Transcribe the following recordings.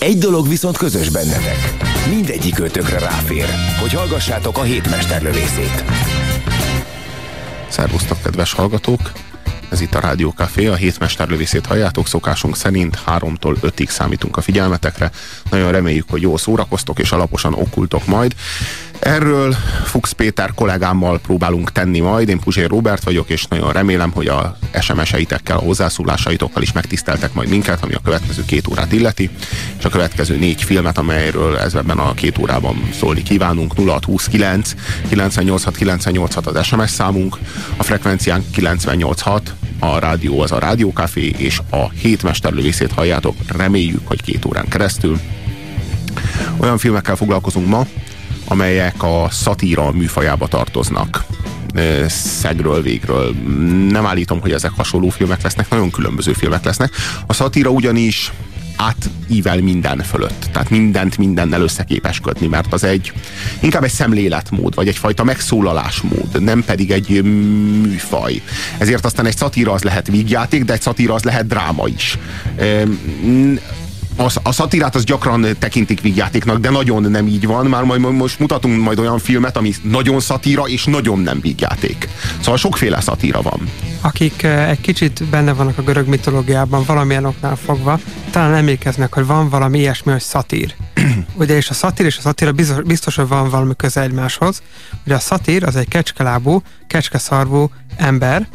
Egy dolog viszont közös bennetek. Mindegyik ötökre ráfér, hogy hallgassátok a hétmesterlövészét. Szervusztok, kedves hallgatók! Ez itt a Rádió Café, a hétmesterlövészét halljátok, szokásunk szerint 3-tól 5-ig számítunk a figyelmetekre. Nagyon reméljük, hogy jól szórakoztok és alaposan okultok majd. Erről Fuchs Péter kollégámmal próbálunk tenni majd. Én Puzsér Robert vagyok, és nagyon remélem, hogy a SMS-eitekkel, a hozzászólásaitokkal is megtiszteltek majd minket, ami a következő két órát illeti, és a következő négy filmet, amelyről ez ebben a két órában szólni kívánunk. 0629 986 986 az SMS számunk, a frekvenciánk 986, a rádió az a Rádiókafé, és a hétmesterlövészét halljátok, reméljük, hogy két órán keresztül. Olyan filmekkel foglalkozunk ma, amelyek a szatíra műfajába tartoznak szegről, végről. Nem állítom, hogy ezek hasonló filmek lesznek, nagyon különböző filmek lesznek. A szatíra ugyanis átível minden fölött. Tehát mindent mindennel összeképes kötni, mert az egy inkább egy szemléletmód, vagy egyfajta megszólalásmód, nem pedig egy műfaj. Ezért aztán egy szatíra az lehet vígjáték, de egy szatíra az lehet dráma is a, a szatirát az gyakran tekintik vígjátéknak, de nagyon nem így van. Már majd most mutatunk majd olyan filmet, ami nagyon szatíra és nagyon nem vígjáték. Szóval sokféle szatíra van. Akik egy kicsit benne vannak a görög mitológiában valamilyen oknál fogva, talán emlékeznek, hogy van valami ilyesmi, hogy szatír. Ugye, és a szatír és a szatíra biztos, biztos, hogy van valami köze egymáshoz. Ugye a szatír az egy kecskelábú, kecskeszarvú ember,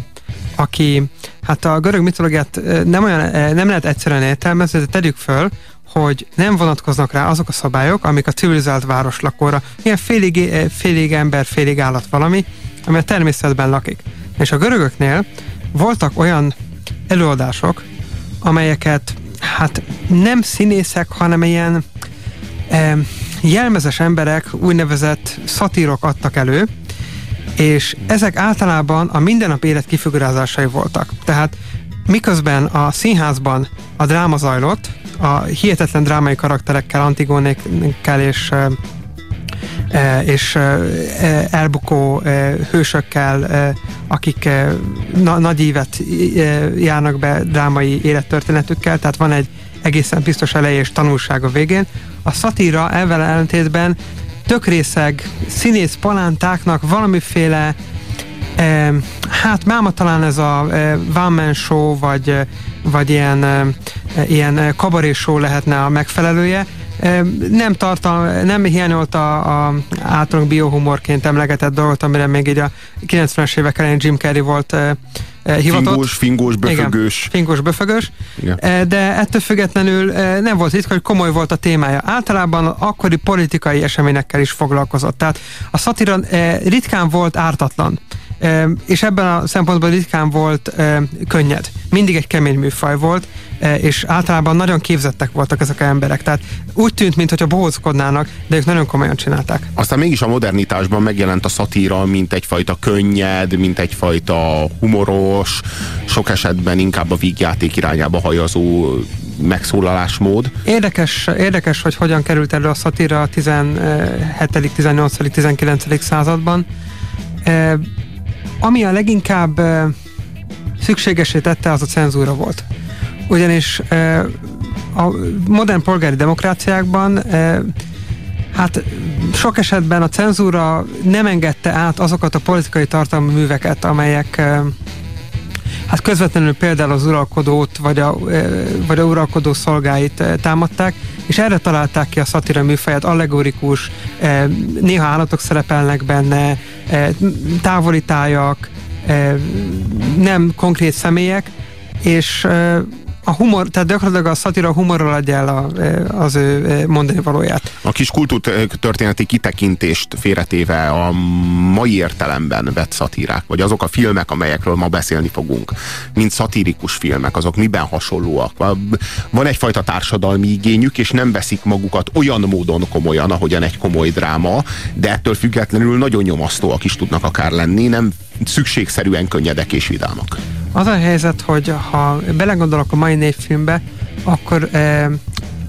aki, hát a görög mitológiát nem, olyan, nem lehet egyszerűen értelmezni, de tegyük föl, hogy nem vonatkoznak rá azok a szabályok, amik a civilizált város lakóra, ilyen félig, félig ember, félig állat valami, ami a természetben lakik. És a görögöknél voltak olyan előadások, amelyeket hát nem színészek, hanem ilyen e, jelmezes emberek, úgynevezett szatírok adtak elő, és ezek általában a mindennap élet kifigurázásai voltak. Tehát miközben a színházban a dráma zajlott, a hihetetlen drámai karakterekkel, antigónékkel és és elbukó hősökkel, akik nagy évet járnak be drámai élettörténetükkel, tehát van egy egészen biztos eleje és tanulság a végén. A szatíra ezzel ellentétben tökrészeg színész palántáknak valamiféle eh, hát máma talán ez a eh, one show, vagy, vagy ilyen, eh, ilyen kabaré show lehetne a megfelelője, nem tartal, nem hiányolta a, a általunk biohumorként emlegetett dolgot, amire még így a 90-es évek elején Jim Carrey volt e, e, hivatott. Fingós, fingós, böfögős. Igen, fingós, böfögős. Igen. De ettől függetlenül e, nem volt ritka, hogy komoly volt a témája. Általában akkori politikai eseményekkel is foglalkozott. Tehát a szatira e, ritkán volt ártatlan és ebben a szempontból ritkán volt könnyed. Mindig egy kemény műfaj volt, és általában nagyon képzettek voltak ezek az emberek. Tehát úgy tűnt, mintha bohózkodnának, de ők nagyon komolyan csinálták. Aztán mégis a modernitásban megjelent a szatíra, mint egyfajta könnyed, mint egyfajta humoros, sok esetben inkább a vígjáték irányába hajazó megszólalásmód. Érdekes, érdekes, hogy hogyan került elő a szatíra a 17., 18., 19. században ami a leginkább szükségesé tette, az a cenzúra volt. Ugyanis a modern polgári demokráciákban hát sok esetben a cenzúra nem engedte át azokat a politikai tartalmi műveket, amelyek hát közvetlenül például az uralkodót, vagy a, vagy a uralkodó szolgáit támadták, és erre találták ki a szatira műfaját, allegorikus, néha állatok szerepelnek benne, távoli tájak, nem konkrét személyek, és a humor, tehát gyakorlatilag a szatira humorral adja el a, az ő mondani valóját. A kis kultúrtörténeti kitekintést félretéve a mai értelemben vett szatírák, vagy azok a filmek, amelyekről ma beszélni fogunk, mint szatirikus filmek, azok miben hasonlóak? Van egyfajta társadalmi igényük, és nem veszik magukat olyan módon komolyan, ahogyan egy komoly dráma, de ettől függetlenül nagyon nyomasztóak is tudnak akár lenni, nem szükségszerűen könnyedek és vidámak. Az a helyzet, hogy ha belegondolok a mai négy filmbe, akkor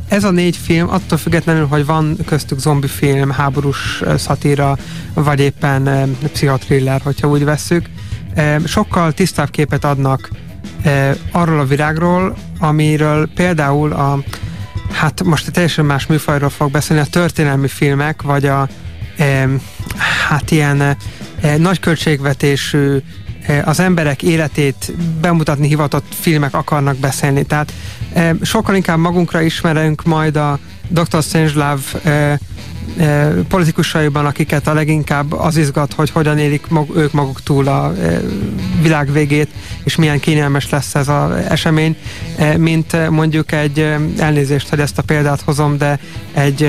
ez a négy film attól függetlenül, hogy van köztük zombi film, háborús szatíra, vagy éppen pszichotriller, hogyha úgy vesszük, sokkal tisztább képet adnak arról a virágról, amiről például a hát most teljesen más műfajról fog beszélni, a történelmi filmek, vagy a hát ilyen nagy költségvetésű az emberek életét bemutatni hivatott filmek akarnak beszélni. Tehát sokkal inkább magunkra ismerünk majd a Dr. Strangelove politikusaiban, akiket a leginkább az izgat, hogy hogyan élik mag, ők maguk túl a világ végét, és milyen kényelmes lesz ez az esemény, mint mondjuk egy elnézést, hogy ezt a példát hozom, de egy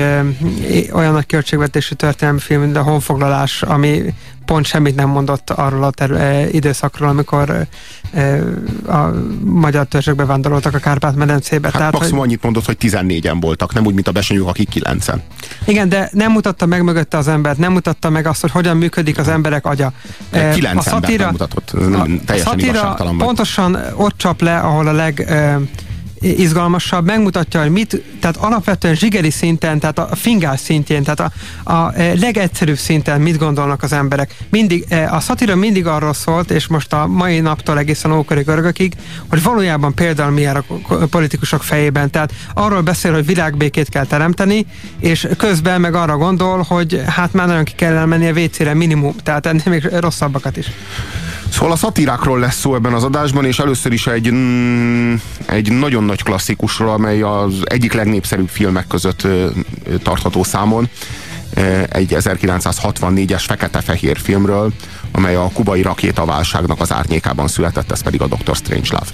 olyan nagy költségvetésű történelmi film, mint a honfoglalás, ami pont semmit nem mondott arról a terü- eh, időszakról, amikor eh, a magyar törzsök bevándoroltak a Kárpát-medencébe. Hát Tehát, maximum hogy... annyit mondott, hogy 14-en voltak, nem úgy, mint a besenyők, akik 9-en. Igen, de nem mutatta meg mögötte az embert, nem mutatta meg azt, hogy hogyan működik az emberek agya. 9 eh, a szatíra, nem mutatott, nem, teljesen a szatíra pontosan ott csap le, ahol a leg izgalmasabb, megmutatja, hogy mit, tehát alapvetően zsigeri szinten, tehát a fingás szintjén, tehát a, a e, legegyszerűbb szinten mit gondolnak az emberek. Mindig, e, a szatira mindig arról szólt, és most a mai naptól egészen ókori görögökig, hogy valójában például mi a politikusok fejében. Tehát arról beszél, hogy világbékét kell teremteni, és közben meg arra gondol, hogy hát már nagyon ki kell menni a WC-re minimum, tehát ennél még rosszabbakat is. Szóval a szatírákról lesz szó ebben az adásban, és először is egy, mm, egy nagyon nagy klasszikusról, amely az egyik legnépszerűbb filmek között tartható számon. Egy 1964-es fekete-fehér filmről, amely a kubai rakétaválságnak az árnyékában született, ez pedig a Dr. Strangelove.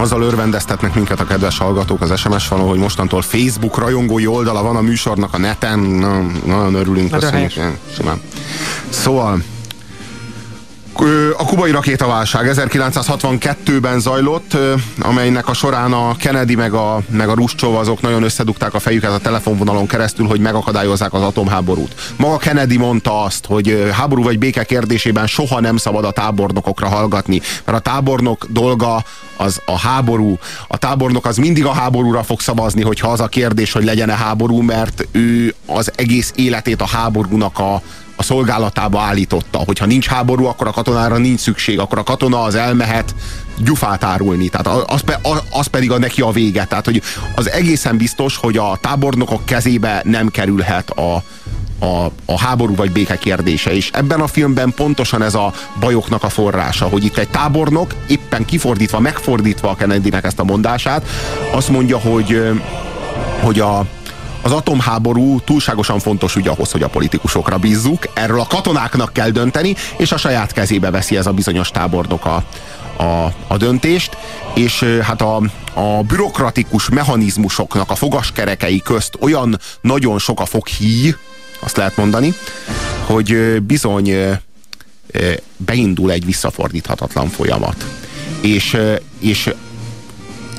Azzal örvendeztetnek minket a kedves hallgatók az SMS falon, hogy mostantól Facebook rajongói oldala van a műsornak a neten. Na, nagyon örülünk. Köszönjük. Simán. Szóval a kubai rakétaválság 1962-ben zajlott, amelynek a során a Kennedy meg a, meg a Ruscsov azok nagyon összedugták a fejüket a telefonvonalon keresztül, hogy megakadályozzák az atomháborút. Maga Kennedy mondta azt, hogy háború vagy béke kérdésében soha nem szabad a tábornokokra hallgatni, mert a tábornok dolga az a háború. A tábornok az mindig a háborúra fog szavazni, hogyha az a kérdés, hogy legyen-e háború, mert ő az egész életét a háborúnak a, a szolgálatába állította. Hogyha nincs háború, akkor a katonára nincs szükség, akkor a katona az elmehet gyufát árulni. Tehát az, az pedig a neki a vége. Tehát, hogy az egészen biztos, hogy a tábornokok kezébe nem kerülhet a, a, a háború vagy béke kérdése. És ebben a filmben pontosan ez a bajoknak a forrása, hogy itt egy tábornok éppen kifordítva, megfordítva a Kennedynek ezt a mondását, azt mondja, hogy, hogy a, az atomháború túlságosan fontos ügy ahhoz, hogy a politikusokra bízzuk. Erről a katonáknak kell dönteni, és a saját kezébe veszi ez a bizonyos tábornok a, a, a döntést, és hát a, a bürokratikus mechanizmusoknak a fogaskerekei közt olyan nagyon sok a foghíj, azt lehet mondani, hogy bizony beindul egy visszafordíthatatlan folyamat. És, és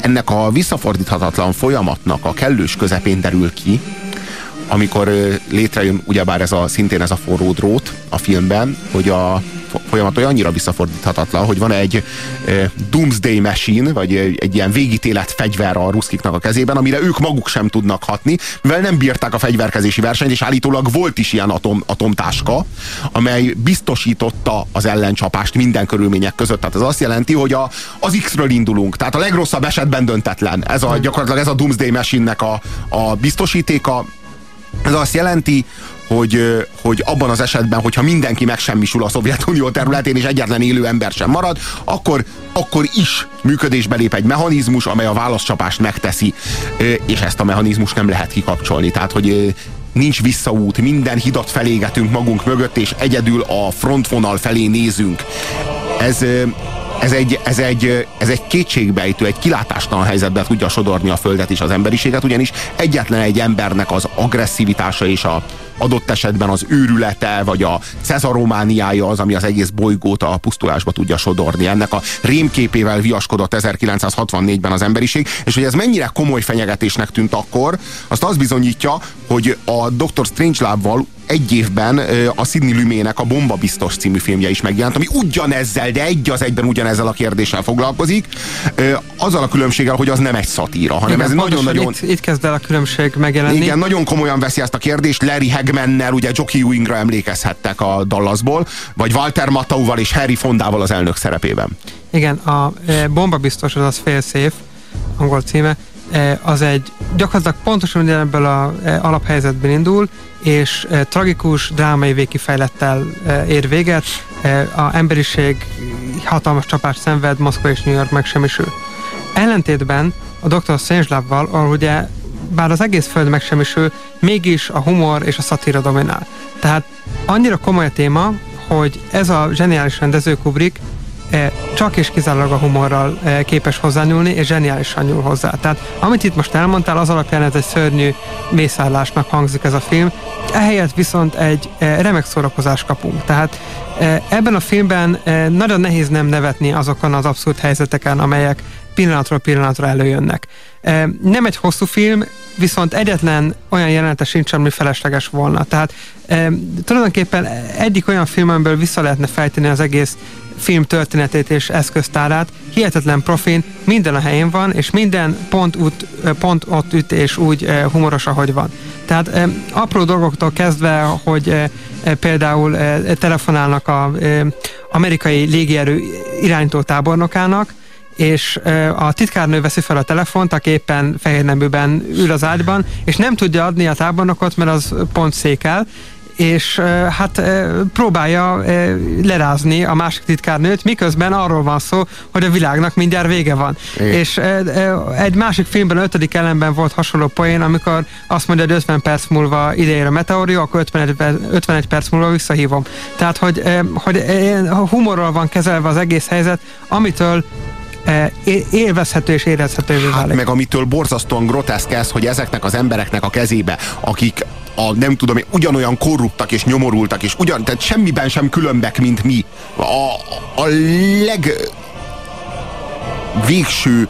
ennek a visszafordíthatatlan folyamatnak a kellős közepén derül ki, amikor létrejön ugyebár ez a, szintén ez a forró drót a filmben, hogy a folyamat olyannyira visszafordíthatatlan, hogy van egy e, Doomsday Machine, vagy egy, egy ilyen végítélet fegyver a ruszkiknak a kezében, amire ők maguk sem tudnak hatni, mivel nem bírták a fegyverkezési versenyt, és állítólag volt is ilyen atom, atomtáska, amely biztosította az ellencsapást minden körülmények között. Tehát ez azt jelenti, hogy a, az X-ről indulunk, tehát a legrosszabb esetben döntetlen. Ez a, gyakorlatilag ez a Doomsday Machine-nek a, a biztosítéka. Ez azt jelenti, hogy, hogy abban az esetben, hogyha mindenki megsemmisül a Szovjetunió területén, és egyetlen élő ember sem marad, akkor, akkor is működésbe lép egy mechanizmus, amely a válaszcsapást megteszi, és ezt a mechanizmust nem lehet kikapcsolni. Tehát, hogy nincs visszaút, minden hidat felégetünk magunk mögött, és egyedül a frontvonal felé nézünk. Ez, ez egy, ez, egy, ez egy kétségbejtő, egy kilátástalan helyzetbe tudja sodorni a Földet és az emberiséget, ugyanis egyetlen egy embernek az agresszivitása és a adott esetben az őrülete, vagy a cezaromániája az, ami az egész bolygót a pusztulásba tudja sodorni. Ennek a rémképével viaskodott 1964-ben az emberiség, és hogy ez mennyire komoly fenyegetésnek tűnt akkor, azt az bizonyítja, hogy a Dr. Strangelove-val egy évben a Sidney Lumének a Bomba Biztos című filmje is megjelent, ami ugyanezzel, de egy az egyben ugyanezzel a kérdéssel foglalkozik, azzal a különbséggel, hogy az nem egy szatíra, hanem Igen, ez nagyon-nagyon... Itt, itt kezd el a különbség megjelenni. Igen, nagyon komolyan veszi ezt a kérdést. Larry Hagmannel, ugye Jockey Ewingra emlékezhettek a Dallasból, vagy Walter Matthauval és Harry Fondával az elnök szerepében. Igen, a Bomba Biztos az az Fail Safe, angol címe, az egy gyakorlatilag pontosan ebből a alaphelyzetben indul, és tragikus, drámai végkifejlettel ér véget. A emberiség hatalmas csapást szenved, Moszkva és New York megsemmisül. Ellentétben a Dr. Strangelove-val, ahol ugye bár az egész föld megsemmisül, mégis a humor és a szatíra dominál. Tehát annyira komoly a téma, hogy ez a zseniális rendező Kubrick E, csak és kizárólag a humorral e, képes hozzányúlni, és zseniálisan nyúl hozzá. Tehát amit itt most elmondtál, az alapján ez egy szörnyű mészállásnak hangzik ez a film, ehelyett viszont egy e, remek szórakozást kapunk. Tehát ebben a filmben nagyon nehéz nem nevetni azokon az abszurd helyzeteken, amelyek pillanatról pillanatra előjönnek. Nem egy hosszú film, viszont egyetlen olyan jelenete sincs, ami felesleges volna. Tehát tulajdonképpen egyik olyan filmből vissza lehetne fejteni az egész film történetét és eszköztárát, hihetetlen profin, minden a helyén van, és minden pont, út, pont ott üt és úgy humoros, ahogy van. Tehát apró dolgoktól kezdve, hogy például telefonálnak a amerikai légierő iránytó tábornokának, és a titkárnő veszi fel a telefont, aki éppen fehér neműben ül az ágyban, és nem tudja adni a tábornokot, mert az pont székel, és hát próbálja lerázni a másik titkárnőt, miközben arról van szó, hogy a világnak mindjárt vége van. É. És egy másik filmben, a ötödik ellenben volt hasonló poén, amikor azt mondja, hogy 50 perc múlva ideér a meteorió, akkor 51, 51 perc múlva visszahívom. Tehát, hogy, hogy humorral van kezelve az egész helyzet, amitől élvezhető és érezhető hát válik. meg amitől borzasztóan groteszk ez, hogy ezeknek az embereknek a kezébe, akik a nem tudom, ugyanolyan korruptak és nyomorultak, és ugyan, tehát semmiben sem különbek, mint mi. A, a leg végső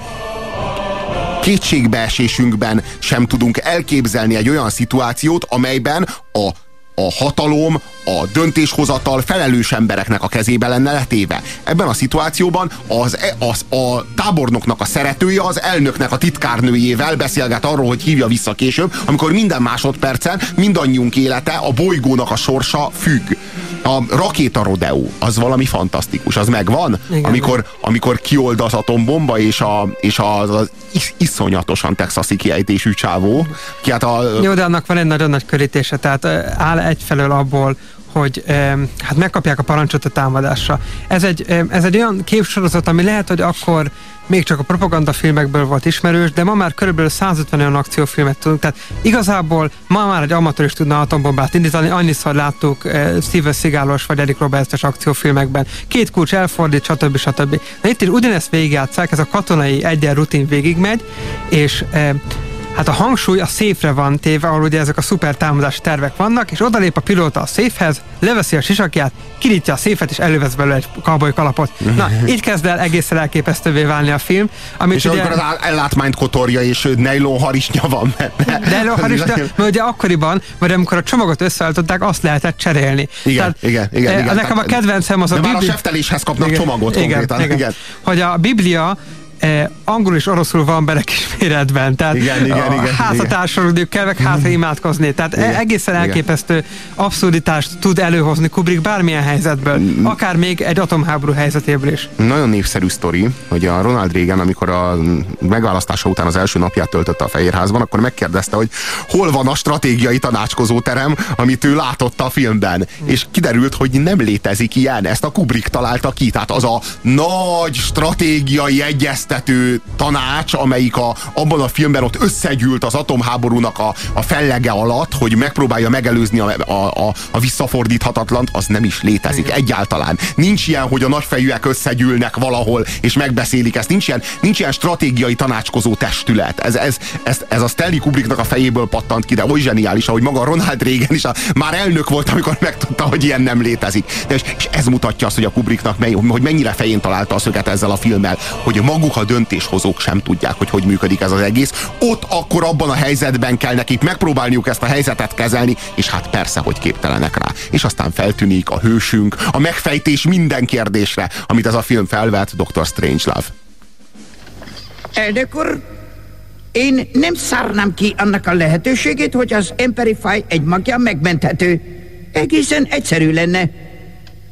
kétségbeesésünkben sem tudunk elképzelni egy olyan szituációt, amelyben a a hatalom, a döntéshozatal felelős embereknek a kezébe lenne letéve. Ebben a szituációban az, e, az a tábornoknak a szeretője az elnöknek a titkárnőjével beszélget arról, hogy hívja vissza később, amikor minden másodpercen mindannyiunk élete, a bolygónak a sorsa függ. A rakéta rodeo az valami fantasztikus, az megvan, Igen, amikor, amikor kiold az atombomba, és, a, és az, az is, iszonyatosan texasi kiejtésű csávó. Ki hát a, Jó, de annak van egy nagyon nagy körítése, tehát áll egyfelől abból, hogy hát megkapják a parancsot a támadásra. Ez egy, ez egy olyan képsorozat, ami lehet, hogy akkor még csak a propaganda filmekből volt ismerős, de ma már körülbelül 150 olyan akciófilmet tudunk, tehát igazából ma már egy amatőr is tudna atombombát indítani, annyiszor láttuk Steven Seagalos vagy Eric Roberts-es akciófilmekben. Két kulcs elfordít, stb. stb. Na itt is ugyanezt végigjátszák, ez a katonai egyen rutin végigmegy, és Hát a hangsúly a széfre van téve, ahol ugye ezek a szuper támadási tervek vannak, és odalép a pilóta a széfhez, leveszi a sisakját, kirítja a széfet, és elővesz belőle egy cowboy kalapot. Na, így kezd el egészen elképesztővé válni a film. Amit és ugye, amikor az ellátmányt kotorja, és nylon harisnya van benne. Nylon harisnya, mert ugye akkoriban, mert amikor a csomagot összeállították, azt lehetett cserélni. Igen, Tehát, igen, igen, igen. Nekem a kedvencem az a Biblia. már a sefteléshez kapnak igen, csomagot igen, konkrétan. Igen. igen. Hogy a Biblia eh, angol és oroszul van bele kis méretben. Tehát Igen, igen, igen, Házatársadalódik kell meg hátra imádkozni. Tehát igen, egészen igen. elképesztő abszurditást tud előhozni Kubrick bármilyen helyzetből, akár még egy atomháború helyzetéből is. Nagyon népszerű sztori, hogy a Ronald Reagan, amikor a megválasztása után az első napját töltötte a Fehérházban, akkor megkérdezte, hogy hol van a stratégiai tanácskozóterem, amit ő látott a filmben. És kiderült, hogy nem létezik ilyen. Ezt a Kubrick találta ki. Tehát az a nagy stratégiai egyeztető tanács, amelyik a, abban a filmben ott összegyűlt az atomháborúnak a, a fellege alatt, hogy megpróbálja megelőzni a, a, a, a visszafordíthatatlant, az nem is létezik egyáltalán. Nincs ilyen, hogy a nagyfejűek összegyűlnek valahol, és megbeszélik ezt. Nincs ilyen, nincs ilyen stratégiai tanácskozó testület. Ez, ez, ez, ez a Stanley Kubricknak a fejéből pattant ki, de oly zseniális, ahogy maga Ronald Reagan is a, már elnök volt, amikor megtudta, hogy ilyen nem létezik. De és, és ez mutatja azt, hogy a Kubricknak mely, hogy mennyire fején találta a szöget ezzel a filmmel, hogy maguk a döntéshozók sem tudják, hogy hogy működik ez az egész. Ott akkor abban a helyzetben kell nekik megpróbálniuk ezt a helyzetet kezelni, és hát persze, hogy képtelenek rá. És aztán feltűnik a hősünk, a megfejtés minden kérdésre, amit ez a film felvet, Dr. Strangelove. Elnök úr, én nem szárnám ki annak a lehetőségét, hogy az Emperify egy magja megmenthető. Egészen egyszerű lenne.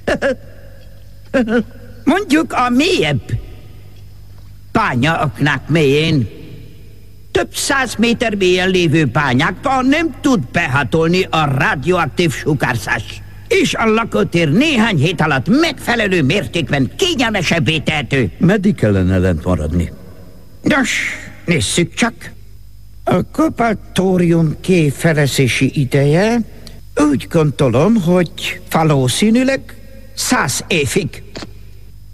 Mondjuk a mélyebb bányaaknák mélyén. Több száz méter mélyen lévő bányákban nem tud behatolni a radioaktív sugárzás. És a lakótér néhány hét alatt megfelelő mértékben kényelmesebbé tehető. Meddig kellene lent maradni? Nos, nézzük csak. A kobaltórium kifelezési ideje úgy gondolom, hogy valószínűleg száz évig.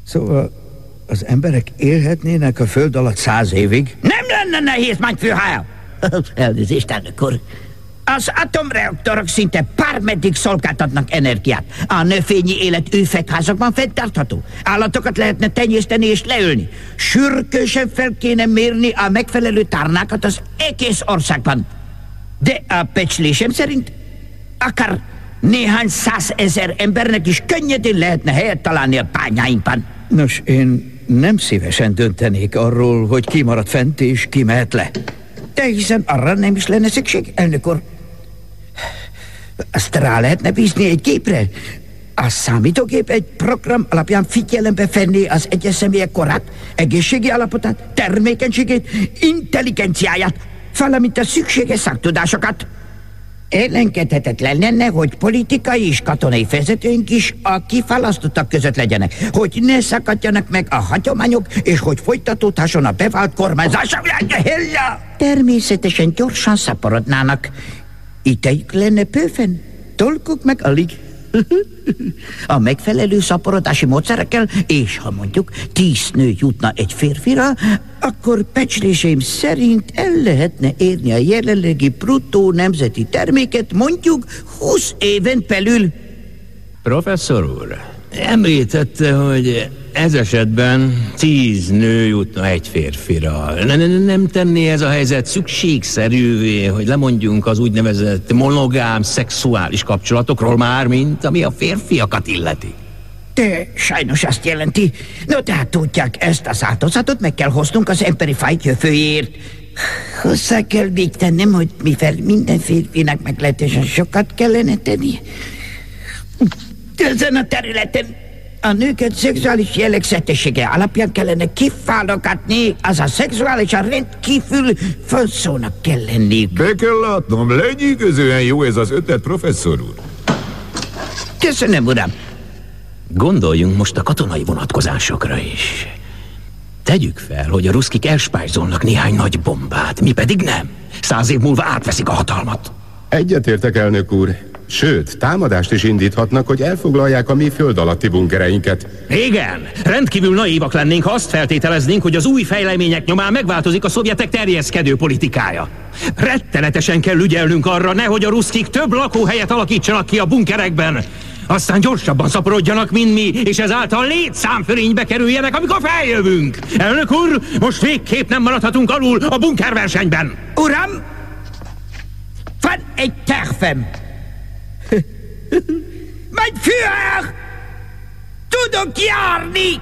Szóval az emberek élhetnének a föld alatt száz évig? Nem lenne nehéz, Führer! Elnézést, elnök úr. Az atomreaktorok szinte bármeddig szolgáltatnak energiát. A növényi élet üvegházakban fenntartható. Állatokat lehetne tenyészteni és leölni. Sürgősen fel kéne mérni a megfelelő tárnákat az egész országban. De a becslésem szerint akár néhány százezer embernek is könnyedén lehetne helyet találni a bányáinkban. Nos, én nem szívesen döntenék arról, hogy ki marad fent és ki mehet le. De hiszen arra nem is lenne szükség, elnök úr. Azt rá lehetne bízni egy gépre. A számítógép egy program alapján figyelembe venni az egyes személyek korát, egészségi állapotát, termékenységét, intelligenciáját, valamint a szükséges szaktudásokat. Elengedhetetlen lenne, hogy politikai és katonai vezetőink is a kifalasztottak között legyenek, hogy ne szakadjanak meg a hagyományok, és hogy folytatódhasson a bevált kormányzás. Természetesen gyorsan szaporodnának. Idejük lenne bőven, tolkuk meg alig. A megfelelő szaporodási módszerekkel, és ha mondjuk tíz nő jutna egy férfira, akkor pecsléseim szerint el lehetne érni a jelenlegi bruttó nemzeti terméket mondjuk 20 éven belül. Professzor úr, említette, hogy ez esetben tíz nő jutna egy férfira. Ne, ne, nem tenné ez a helyzet szükségszerűvé, hogy lemondjunk az úgynevezett monogám szexuális kapcsolatokról már, mint ami a férfiakat illeti. De sajnos azt jelenti. No, tehát tudják, ezt az áldozatot meg kell hoznunk az emberi fájt jövőjét. Hozzá kell még tennem, hogy mivel minden férfinak meglehetősen sokat kellene tenni. Ezen a területen a nőket szexuális jellegzetessége alapján kellene kiválogatni, az a szexuálisan rendkívül fonszónak kell lenni. Be kell látnom, lenyűgözően jó ez az ötlet, professzor úr. Köszönöm, uram. Gondoljunk most a katonai vonatkozásokra is. Tegyük fel, hogy a ruszkik elspájzolnak néhány nagy bombát, mi pedig nem. Száz év múlva átveszik a hatalmat. Egyetértek, elnök úr. Sőt, támadást is indíthatnak, hogy elfoglalják a mi föld alatti bunkereinket. Igen, rendkívül naívak lennénk, ha azt feltételeznénk, hogy az új fejlemények nyomán megváltozik a szovjetek terjeszkedő politikája. Rettenetesen kell ügyelnünk arra, nehogy a ruszkik több lakóhelyet alakítsanak ki a bunkerekben. Aztán gyorsabban szaporodjanak, mint mi, és ezáltal létszámfölénybe kerüljenek, amikor feljövünk. Elnök úr, most végképp nem maradhatunk alul a bunkerversenyben. Uram, van egy tervem. Mein Führer! Tudok járni!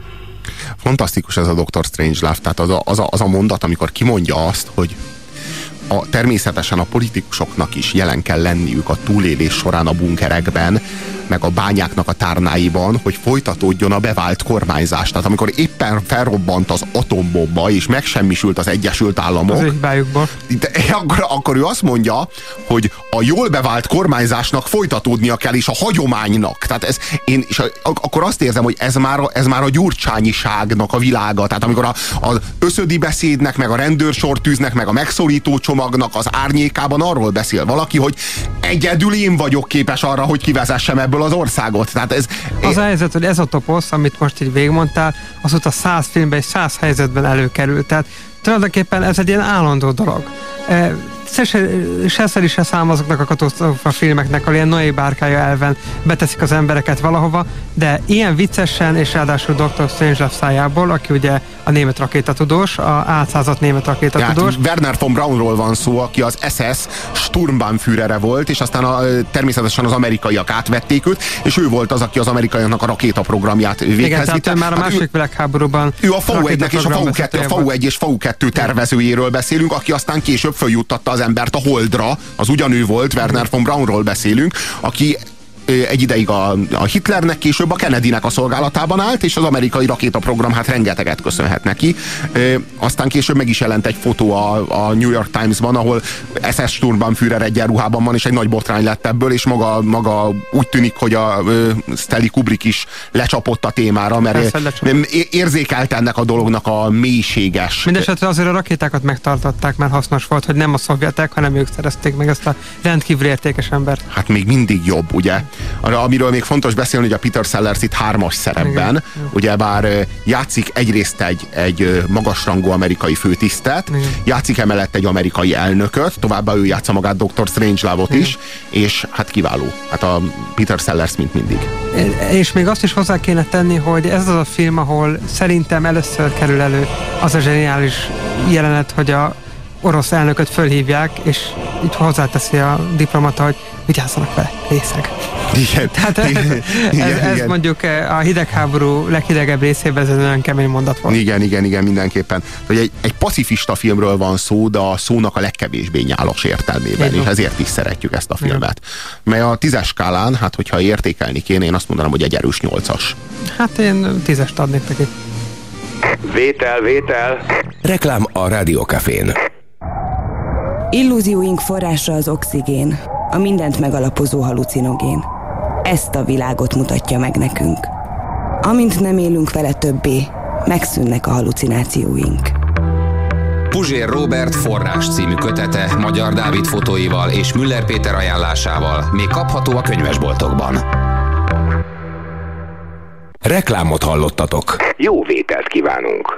Fantasztikus ez a Dr. Strange Love, tehát az a, az, a, az a mondat, amikor kimondja azt, hogy a, természetesen a politikusoknak is jelen kell lenniük a túlélés során a bunkerekben, meg a bányáknak a tárnáiban, hogy folytatódjon a bevált kormányzás. Tehát amikor éppen felrobbant az atombomba, és megsemmisült az Egyesült Államok, Az de, akkor, akkor ő azt mondja, hogy a jól bevált kormányzásnak folytatódnia kell, és a hagyománynak. Tehát ez, én, és a, akkor azt érzem, hogy ez már, ez már a gyurcsányiságnak a világa. Tehát amikor a, a összödi beszédnek, meg a rendőrsortűznek, meg a megszorító csomagnak az árnyékában arról beszél valaki, hogy egyedül én vagyok képes arra, hogy kivezessem ebből az országot. Tehát ez, az a helyzet, hogy ez a toposz, amit most így végigmondtál, azóta száz filmben és száz helyzetben előkerült. Tehát tulajdonképpen ez egy ilyen állandó dolog. E, se, se, se szeri, se szám azoknak a katasztrófa filmeknek, ahol ilyen Noé bárkája elven beteszik az embereket valahova, de ilyen viccesen, és ráadásul Dr. Strange szájából, aki ugye a német rakétatudós, a átszázott német rakétatudós. Ja, Werner von Braunról van szó, aki az SS Sturmbannführere volt, és aztán a, természetesen az amerikaiak átvették őt, és ő volt az, aki az amerikaiaknak a rakétaprogramját véghez Igen, tehát ő már a hát második világháborúban ő a FAU-1-nek és a FAU-2, a FAU-1 és FAU-2 tervezőjéről beszélünk, aki aztán később följuttatta az embert a Holdra, az ugyanő volt, Werner von Braunról beszélünk, aki egy ideig a, a Hitlernek, később a Kennedynek a szolgálatában állt, és az amerikai rakétaprogram hát rengeteget köszönhet neki. E, aztán később meg is jelent egy fotó a, a New York Times-ban, ahol SS Sturmbannführer egyenruhában van, és egy nagy botrány lett ebből, és maga, maga úgy tűnik, hogy a uh, Stanley Kubrick is lecsapott a témára, mert Persze, érzékelt ennek a dolognak a mélységes. Mindenesetre azért a rakétákat megtartották, mert hasznos volt, hogy nem a szovjetek, hanem ők szerezték meg ezt a rendkívül értékes embert. Hát még mindig jobb, ugye? Amiről még fontos beszélni, hogy a Peter Sellers itt hármas szerepben, ugye bár játszik egyrészt egy, egy magasrangú amerikai főtisztet, Igen. játszik emellett egy amerikai elnököt, továbbá ő játsza magát Dr. Strangelove-ot is, és hát kiváló. Hát a Peter Sellers, mint mindig. És még azt is hozzá kéne tenni, hogy ez az a film, ahol szerintem először kerül elő az a zseniális jelenet, hogy a orosz elnököt fölhívják, és így hozzáteszi a diplomata, hogy vigyázzanak vele, részeg. Igen. Tehát ez, igen, ez, ez igen. mondjuk eh, a hidegháború leghidegebb részében ez egy nagyon kemény mondat volt. Igen, igen, igen, mindenképpen. Hogy egy, egy pacifista filmről van szó, de a szónak a legkevésbé nyálos értelmében, igen. és ezért is szeretjük ezt a filmet. Igen. Mely a tízes skálán, hát hogyha értékelni kéne, én azt mondanám, hogy egy erős nyolcas. Hát én tízest adnék neki. Vétel, vétel. Reklám a Rádiókafén. Illúzióink forrása az oxigén, a mindent megalapozó halucinogén. Ezt a világot mutatja meg nekünk. Amint nem élünk vele többé, megszűnnek a halucinációink. Puzsér Robert forrás című kötete Magyar Dávid fotóival és Müller Péter ajánlásával még kapható a könyvesboltokban. Reklámot hallottatok. Jó vételt kívánunk!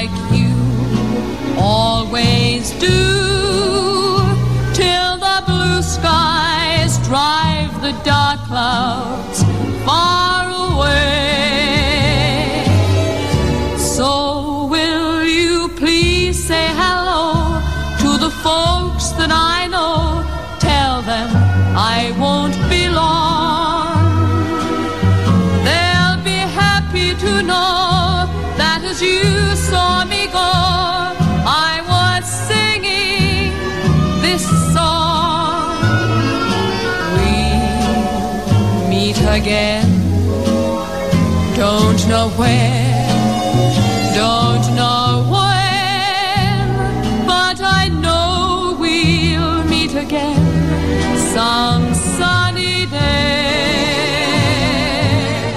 dark cloud.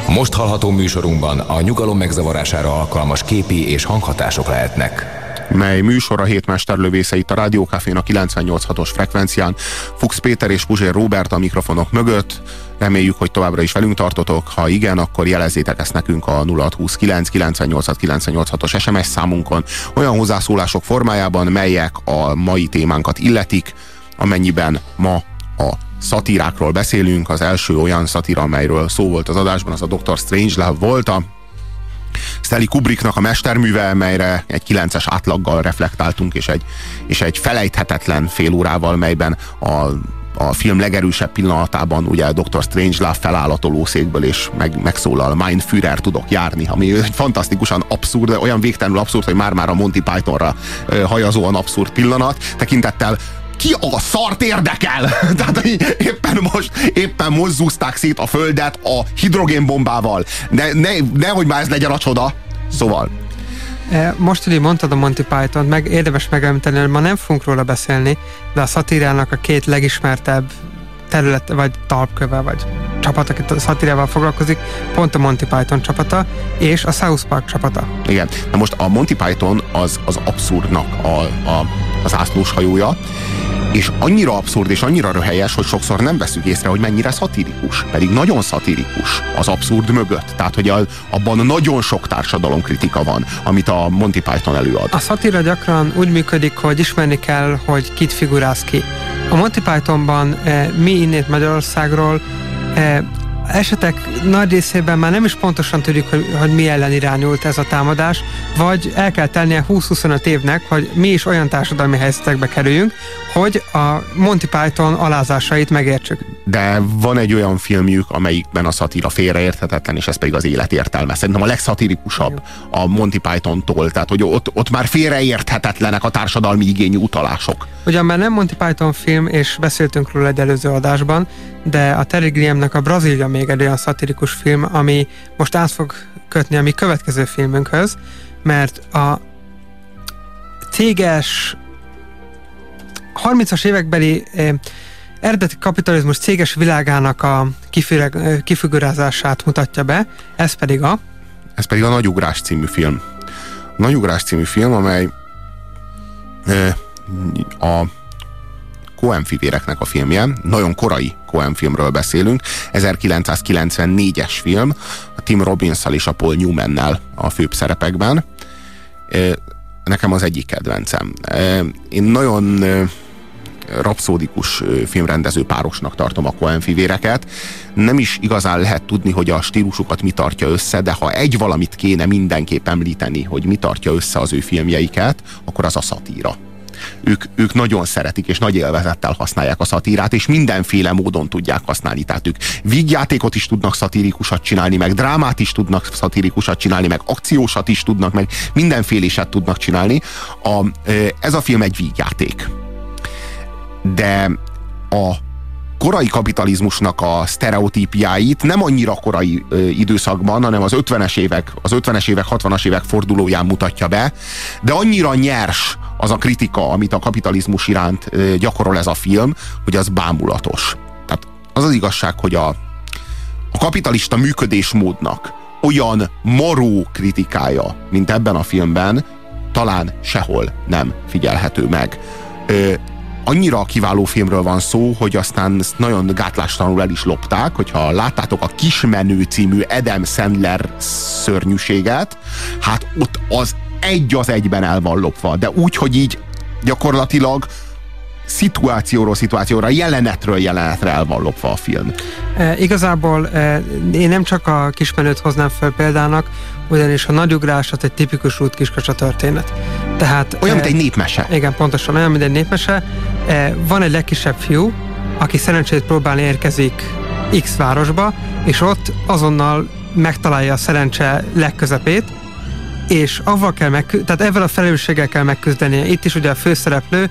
Most hallható műsorunkban a nyugalom megzavarására alkalmas képi és hanghatások lehetnek. Mely műsor a hétmesterlövésze itt a Rádiókafén a 98.6-os frekvencián. Fuchs Péter és Puzsér Róbert a mikrofonok mögött. Reméljük, hogy továbbra is velünk tartotok. Ha igen, akkor jelezzétek ezt nekünk a 0629 986 os SMS számunkon olyan hozzászólások formájában, melyek a mai témánkat illetik, amennyiben ma a szatírákról beszélünk. Az első olyan szatíra, amelyről szó volt az adásban, az a Dr. Strangelove volt, a Stanley Kubricknak a mesterműve, melyre egy 9-es átlaggal reflektáltunk, és egy, és egy felejthetetlen fél órával, melyben a a film legerősebb pillanatában ugye Dr. Strangelove feláll a tolószékből, és meg, megszólal, Mein Führer tudok járni, ami egy fantasztikusan abszurd, olyan végtelenül abszurd, hogy már-már a Monty Pythonra hajazóan abszurd pillanat, tekintettel ki a szart érdekel? Tehát éppen most, éppen most szét a földet a hidrogénbombával. Ne, ne, nehogy már ez legyen a csoda. Szóval, E, most, hogy mondtad a Monty Python, meg érdemes megemlíteni, hogy ma nem fogunk róla beszélni, de a szatírának a két legismertebb terület, vagy talpköve, vagy csapat, akit a szatírával foglalkozik, pont a Monty Python csapata, és a South Park csapata. Igen. Na most a Monty Python az, az abszurdnak a, a, az ászlós hajója, és annyira abszurd és annyira röhelyes, hogy sokszor nem veszük észre, hogy mennyire szatirikus. Pedig nagyon szatirikus az abszurd mögött. Tehát, hogy a, abban nagyon sok társadalomkritika van, amit a Monty Python előad. A szatira gyakran úgy működik, hogy ismerni kell, hogy kit figuráz ki. A Monty Pythonban eh, mi innét Magyarországról eh, esetek nagy részében már nem is pontosan tudjuk, hogy, hogy mi ellen irányult ez a támadás, vagy el kell tennie 20-25 évnek, hogy mi is olyan társadalmi helyzetekbe kerüljünk, hogy a Monty Python alázásait megértsük. De van egy olyan filmjük, amelyikben a szatíra félreérthetetlen, és ez pedig az élet értelme. Szerintem a legszatirikusabb a Monty Python-tól, tehát hogy ott, ott már félreérthetetlenek a társadalmi igényű utalások. Ugyan már nem Monty Python film, és beszéltünk róla egy előző adásban, de a Terry Gilliamnek a Brazília még egy olyan szatirikus film, ami most át fog kötni a mi következő filmünkhöz, mert a céges 30-as évekbeli eredeti kapitalizmus céges világának a kifigurázását mutatja be, ez pedig a... Ez pedig a Nagyugrás című film. A Nagyugrás című film, amely a Coen fivéreknek a filmje, nagyon korai Coen filmről beszélünk, 1994-es film, a Tim robbins és a Paul Newman-nel a főbb szerepekben. Nekem az egyik kedvencem. Én nagyon rapszódikus filmrendező párosnak tartom a Coen fivéreket. Nem is igazán lehet tudni, hogy a stílusukat mi tartja össze, de ha egy valamit kéne mindenképp említeni, hogy mi tartja össze az ő filmjeiket, akkor az a szatíra ők, ők nagyon szeretik, és nagy élvezettel használják a szatírát, és mindenféle módon tudják használni. Tehát ők vígjátékot is tudnak szatirikusat csinálni, meg drámát is tudnak szatirikusat csinálni, meg akciósat is tudnak, meg mindenféléset tudnak csinálni. A, ez a film egy vígjáték. De a korai kapitalizmusnak a sztereotípiáit nem annyira korai ö, időszakban, hanem az 50-es évek, az 50-es évek, 60-as évek fordulóján mutatja be, de annyira nyers az a kritika, amit a kapitalizmus iránt ö, gyakorol ez a film, hogy az bámulatos. Tehát az az igazság, hogy a, a kapitalista működésmódnak olyan maró kritikája, mint ebben a filmben, talán sehol nem figyelhető meg. Ö, annyira kiváló filmről van szó, hogy aztán nagyon gátlástalanul el is lopták, hogyha láttátok a Kismenő című Adam Sandler szörnyűséget, hát ott az egy az egyben el van lopva, de úgy, hogy így gyakorlatilag szituációról szituációra, jelenetről jelenetre el van lopva a film. E, igazából e, én nem csak a kismenőt hoznám fel példának, ugyanis a nagyugrás az egy tipikus útkiskacsa történet. Tehát, olyan, e, mint egy népmese. Igen, pontosan olyan, mint egy népmese. E, van egy legkisebb fiú, aki szerencsét próbálni érkezik X városba, és ott azonnal megtalálja a szerencse legközepét, és avval kell megkü- tehát ezzel a felelősséggel kell megküzdenie. Itt is ugye a főszereplő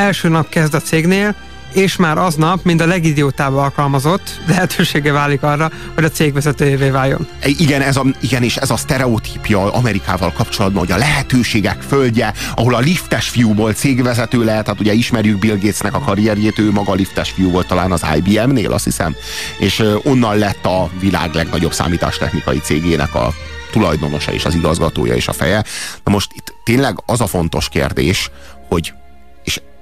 első nap kezd a cégnél, és már aznap, mind a legidiótább alkalmazott, lehetősége válik arra, hogy a cég vezetőjévé váljon. Igen, ez a, igen, és ez a sztereotípia Amerikával kapcsolatban, hogy a lehetőségek földje, ahol a liftes fiúból cégvezető lehet, hát ugye ismerjük Bill Gatesnek a karrierjét, ő maga liftes fiú volt talán az IBM-nél, azt hiszem, és onnan lett a világ legnagyobb számítástechnikai cégének a tulajdonosa és az igazgatója és a feje. Na most itt tényleg az a fontos kérdés, hogy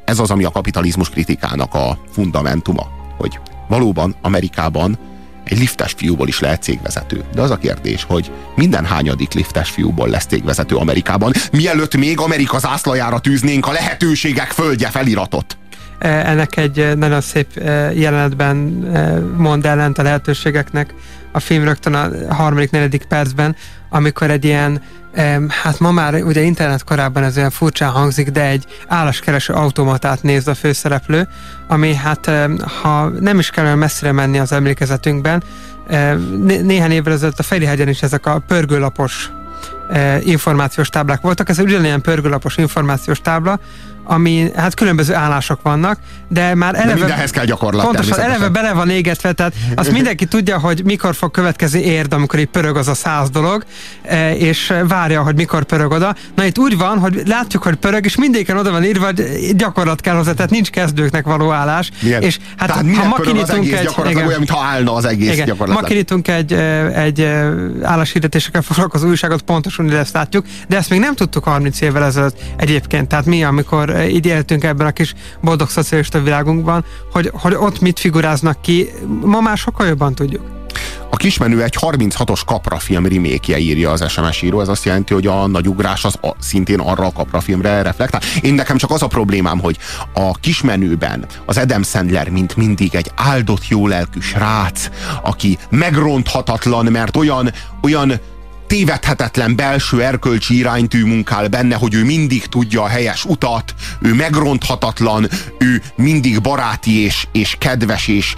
ez az, ami a kapitalizmus kritikának a fundamentuma, hogy valóban Amerikában egy liftes fiúból is lehet cégvezető. De az a kérdés, hogy minden hányadik liftes fiúból lesz cégvezető Amerikában, mielőtt még Amerika zászlajára tűznénk a lehetőségek földje feliratot. E, ennek egy nagyon szép e, jelenetben mond ellent a lehetőségeknek a film rögtön a harmadik, negyedik percben, amikor egy ilyen Hát ma már ugye internet korában ez olyan furcsán hangzik, de egy álláskereső automatát néz a főszereplő, ami hát ha nem is kell messzire menni az emlékezetünkben, néhány évvel ezelőtt a Ferihegyen is ezek a pörgőlapos információs táblák voltak. Ez ugyanilyen pörgőlapos információs tábla, ami hát különböző állások vannak, de már eleve... De mindenhez kell gyakorlat. Pontosan, eleve bele van égetve, tehát azt mindenki tudja, hogy mikor fog következni érd, amikor itt pörög az a száz dolog, e, és várja, hogy mikor pörög oda. Na itt úgy van, hogy látjuk, hogy pörög, és mindéken oda van írva, hogy gyakorlat kell hozzá, tehát nincs kezdőknek való állás. Milyen? És hát tehát ha ma kinyitunk egy... Igen, olyan, mintha állna az egész igen, gyakorlatilag. Ma kinyitunk egy, e, egy e, álláshirdetésekkel foglalkozó újságot, pontosan ezt látjuk, de ezt még nem tudtuk 30 évvel ezelőtt egyébként. Tehát mi, amikor így éltünk ebben a kis boldog szocialista világunkban, hogy, hogy ott mit figuráznak ki, ma már sokkal jobban tudjuk. A kismenő egy 36-os Kapra film remake írja az SMS író. Ez azt jelenti, hogy a nagy ugrás az a, szintén arra a Kapra filmre reflektál. Én nekem csak az a problémám, hogy a kismenőben az Adam Sandler, mint mindig egy áldott jólelkű srác, aki megronthatatlan, mert olyan, olyan tévedhetetlen belső erkölcsi iránytű munkál benne, hogy ő mindig tudja a helyes utat, ő megronthatatlan, ő mindig baráti és, és kedves és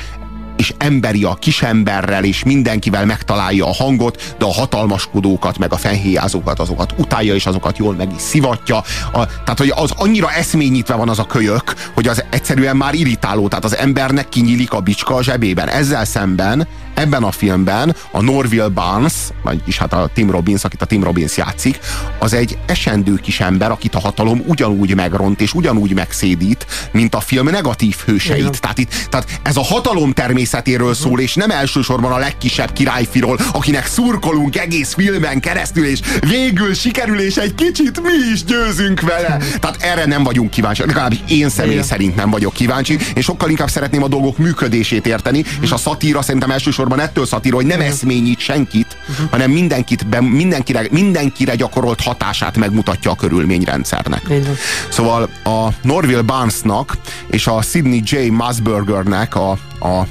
és emberi a kisemberrel, és mindenkivel megtalálja a hangot, de a hatalmaskodókat, meg a fenhéjázókat, azokat utálja, és azokat jól meg is szivatja. A, tehát, hogy az annyira eszményítve van az a kölyök, hogy az egyszerűen már irritáló, tehát az embernek kinyílik a bicska a zsebében. Ezzel szemben ebben a filmben a Norville Barnes, vagyis hát a Tim Robbins, akit a Tim Robbins játszik, az egy esendő kis ember, akit a hatalom ugyanúgy megront és ugyanúgy megszédít, mint a film negatív hőseit. Tehát, itt, tehát ez a hatalom természetéről szól, és nem elsősorban a legkisebb királyfiról, akinek szurkolunk egész filmen keresztül, és végül sikerül, és egy kicsit mi is győzünk vele. Tehát erre nem vagyunk kíváncsi. Legalábbis én személy Igen. szerint nem vagyok kíváncsi, és sokkal inkább szeretném a dolgok működését érteni, és a szatíra szerintem elsősorban ettől szatír, hogy nem eszményít senkit, uh-huh. hanem mindenkit, be, mindenkire, mindenkire gyakorolt hatását megmutatja a körülményrendszernek. Szóval a Norville Barnesnak és a Sidney J. Musburgernek a, a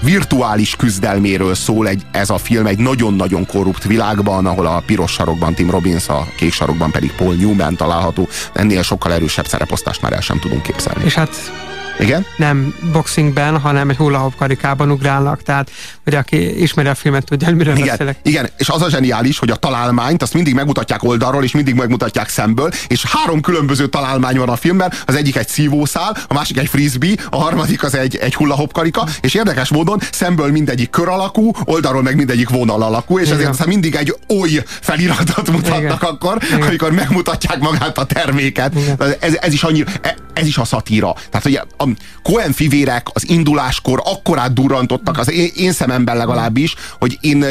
virtuális küzdelméről szól egy, ez a film egy nagyon-nagyon korrupt világban, ahol a piros sarokban Tim Robbins, a kék sarokban pedig Paul Newman található. Ennél sokkal erősebb szereposztást már el sem tudunk képzelni. És hát igen? Nem boxingben, hanem egy hula karikában ugrálnak, tehát hogy aki ismeri a filmet, tudja, hogy miről igen, beszélek. Igen, és az a zseniális, hogy a találmányt azt mindig megmutatják oldalról, és mindig megmutatják szemből, és három különböző találmány van a filmben, az egyik egy szívószál, a másik egy frisbee, a harmadik az egy, egy hula karika, és érdekes módon szemből mindegyik kör alakú, oldalról meg mindegyik vonal alakú, és igen. ezért aztán mindig egy oly feliratot mutatnak igen. akkor, igen. amikor megmutatják magát a terméket. Ez, ez is annyira, ez is a szatíra. Tehát, hogy a Cohen fivérek az induláskor akkorát durrantottak az én, én szememben legalábbis, hogy én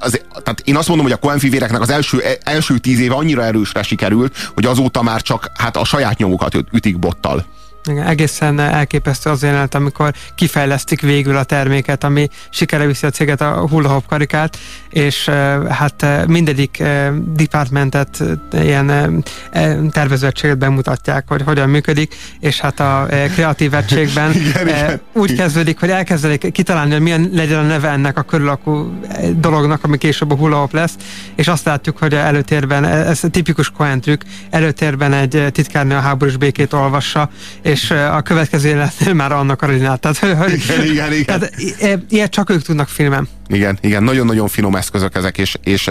az, tehát én azt mondom, hogy a Cohen fivéreknek az első, első tíz éve annyira erősre sikerült, hogy azóta már csak hát a saját nyomukat ütik bottal. Igen, egészen elképesztő az jelenet, amikor kifejlesztik végül a terméket, ami sikere viszi a céget, a hula karikát, és hát mindegyik departmentet, ilyen tervezőegységet bemutatják, hogy hogyan működik, és hát a kreatív egységben úgy kezdődik, hogy elkezdelik kitalálni, hogy milyen legyen a neve ennek a körülakú dolognak, ami később a hula lesz, és azt látjuk, hogy előtérben, ez tipikus Cohen trükk, előtérben egy titkárnő a háborús békét olvassa, és és a következő életnél már annak a rinát. Tehát, igen, igen, igen. Tehát, ilyet csak ők tudnak filmen. Igen, igen, nagyon-nagyon finom eszközök ezek, és, és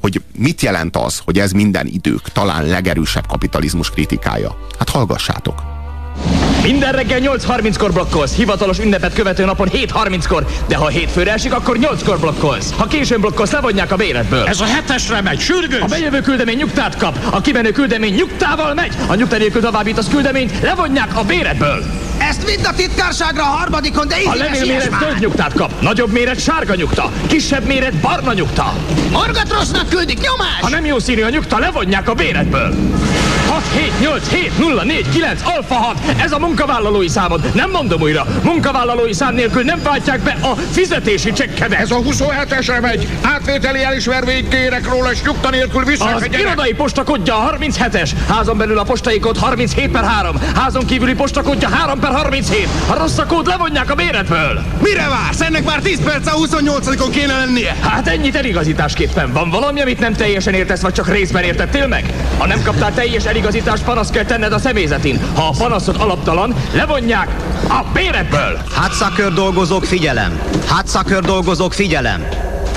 hogy mit jelent az, hogy ez minden idők talán legerősebb kapitalizmus kritikája? Hát hallgassátok! Minden reggel 8.30-kor blokkolsz, hivatalos ünnepet követő napon 7.30-kor, de ha hétfőre esik, akkor 8-kor blokkolsz. Ha későn blokkolsz, levonják a béletből. Ez a hetesre megy, sürgős! A bejövő küldemény nyugtát kap, a kimenő küldemény nyugtával megy, a nyugta nélkül továbbítasz küldeményt, levonják a béretből. Ezt vidd a titkárságra a harmadikon, de A így levélméret zöld nyugtát kap, nagyobb méret sárga nyugta, kisebb méret barna nyugta. Morgatrosznak küldik, nyomás! Ha nem jó színű a nyugta, levonják a béretből. 6, 7, 8, 7, 0, 4, 9, alfa 6. Ez a munkavállalói számod. Nem mondom újra. Munkavállalói szám nélkül nem váltják be a fizetési csekkedet. Ez a 27-esre megy. Átvételi elismervényt kérek róla, és nyugta nélkül Az irodai postakodja a 37-es, házon belül a postai kód 37 per 3, házon kívüli postakodja 3 per 37. Ha rossz a kód, levonják a béretből. Mire vársz? Ennek már 10 perc a 28-on kéne lennie. Hát ennyit eligazításképpen. Van valami, amit nem teljesen értesz, vagy csak részben értettél meg? Ha nem kaptál teljes eligazítást, panasz kell tenned a személyzetin. Ha a panaszod alaptalan, levonják a béretből. Hátszakör dolgozók figyelem! Hátszakör dolgozók figyelem!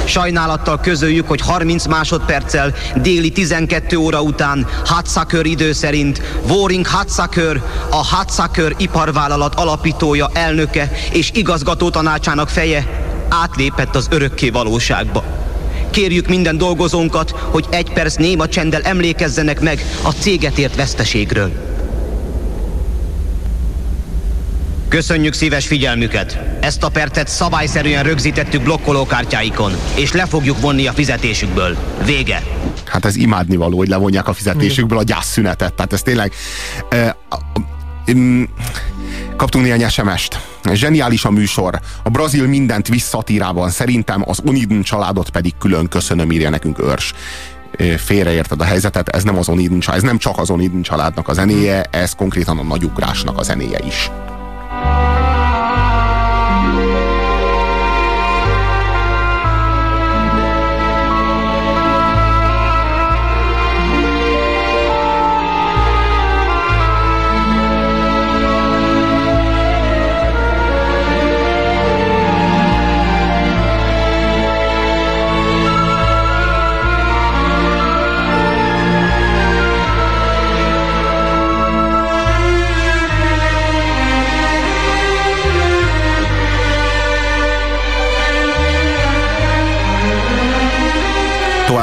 Sajnálattal közöljük, hogy 30 másodperccel déli 12 óra után Hatsucker idő szerint Waring Hatsucker, a Hatsucker iparvállalat alapítója, elnöke és igazgató tanácsának feje átlépett az örökké valóságba. Kérjük minden dolgozónkat, hogy egy perc néma csenddel emlékezzenek meg a céget ért veszteségről. Köszönjük szíves figyelmüket! Ezt a percet szabályszerűen rögzítettük blokkolókártyáikon, és le fogjuk vonni a fizetésükből. Vége! Hát ez imádnivaló, hogy levonják a fizetésükből a gyászszünetet. Tehát ez tényleg... E, a, mm, kaptunk néhány SMS-t. Zseniális a műsor. A Brazil mindent visszatírában. Szerintem az Onidun családot pedig külön köszönöm, írja nekünk Örs Ö, félreérted a helyzetet, ez nem az Onidun család, ez nem csak az Onidun családnak a zenéje, ez konkrétan a nagyugrásnak a zenéje is.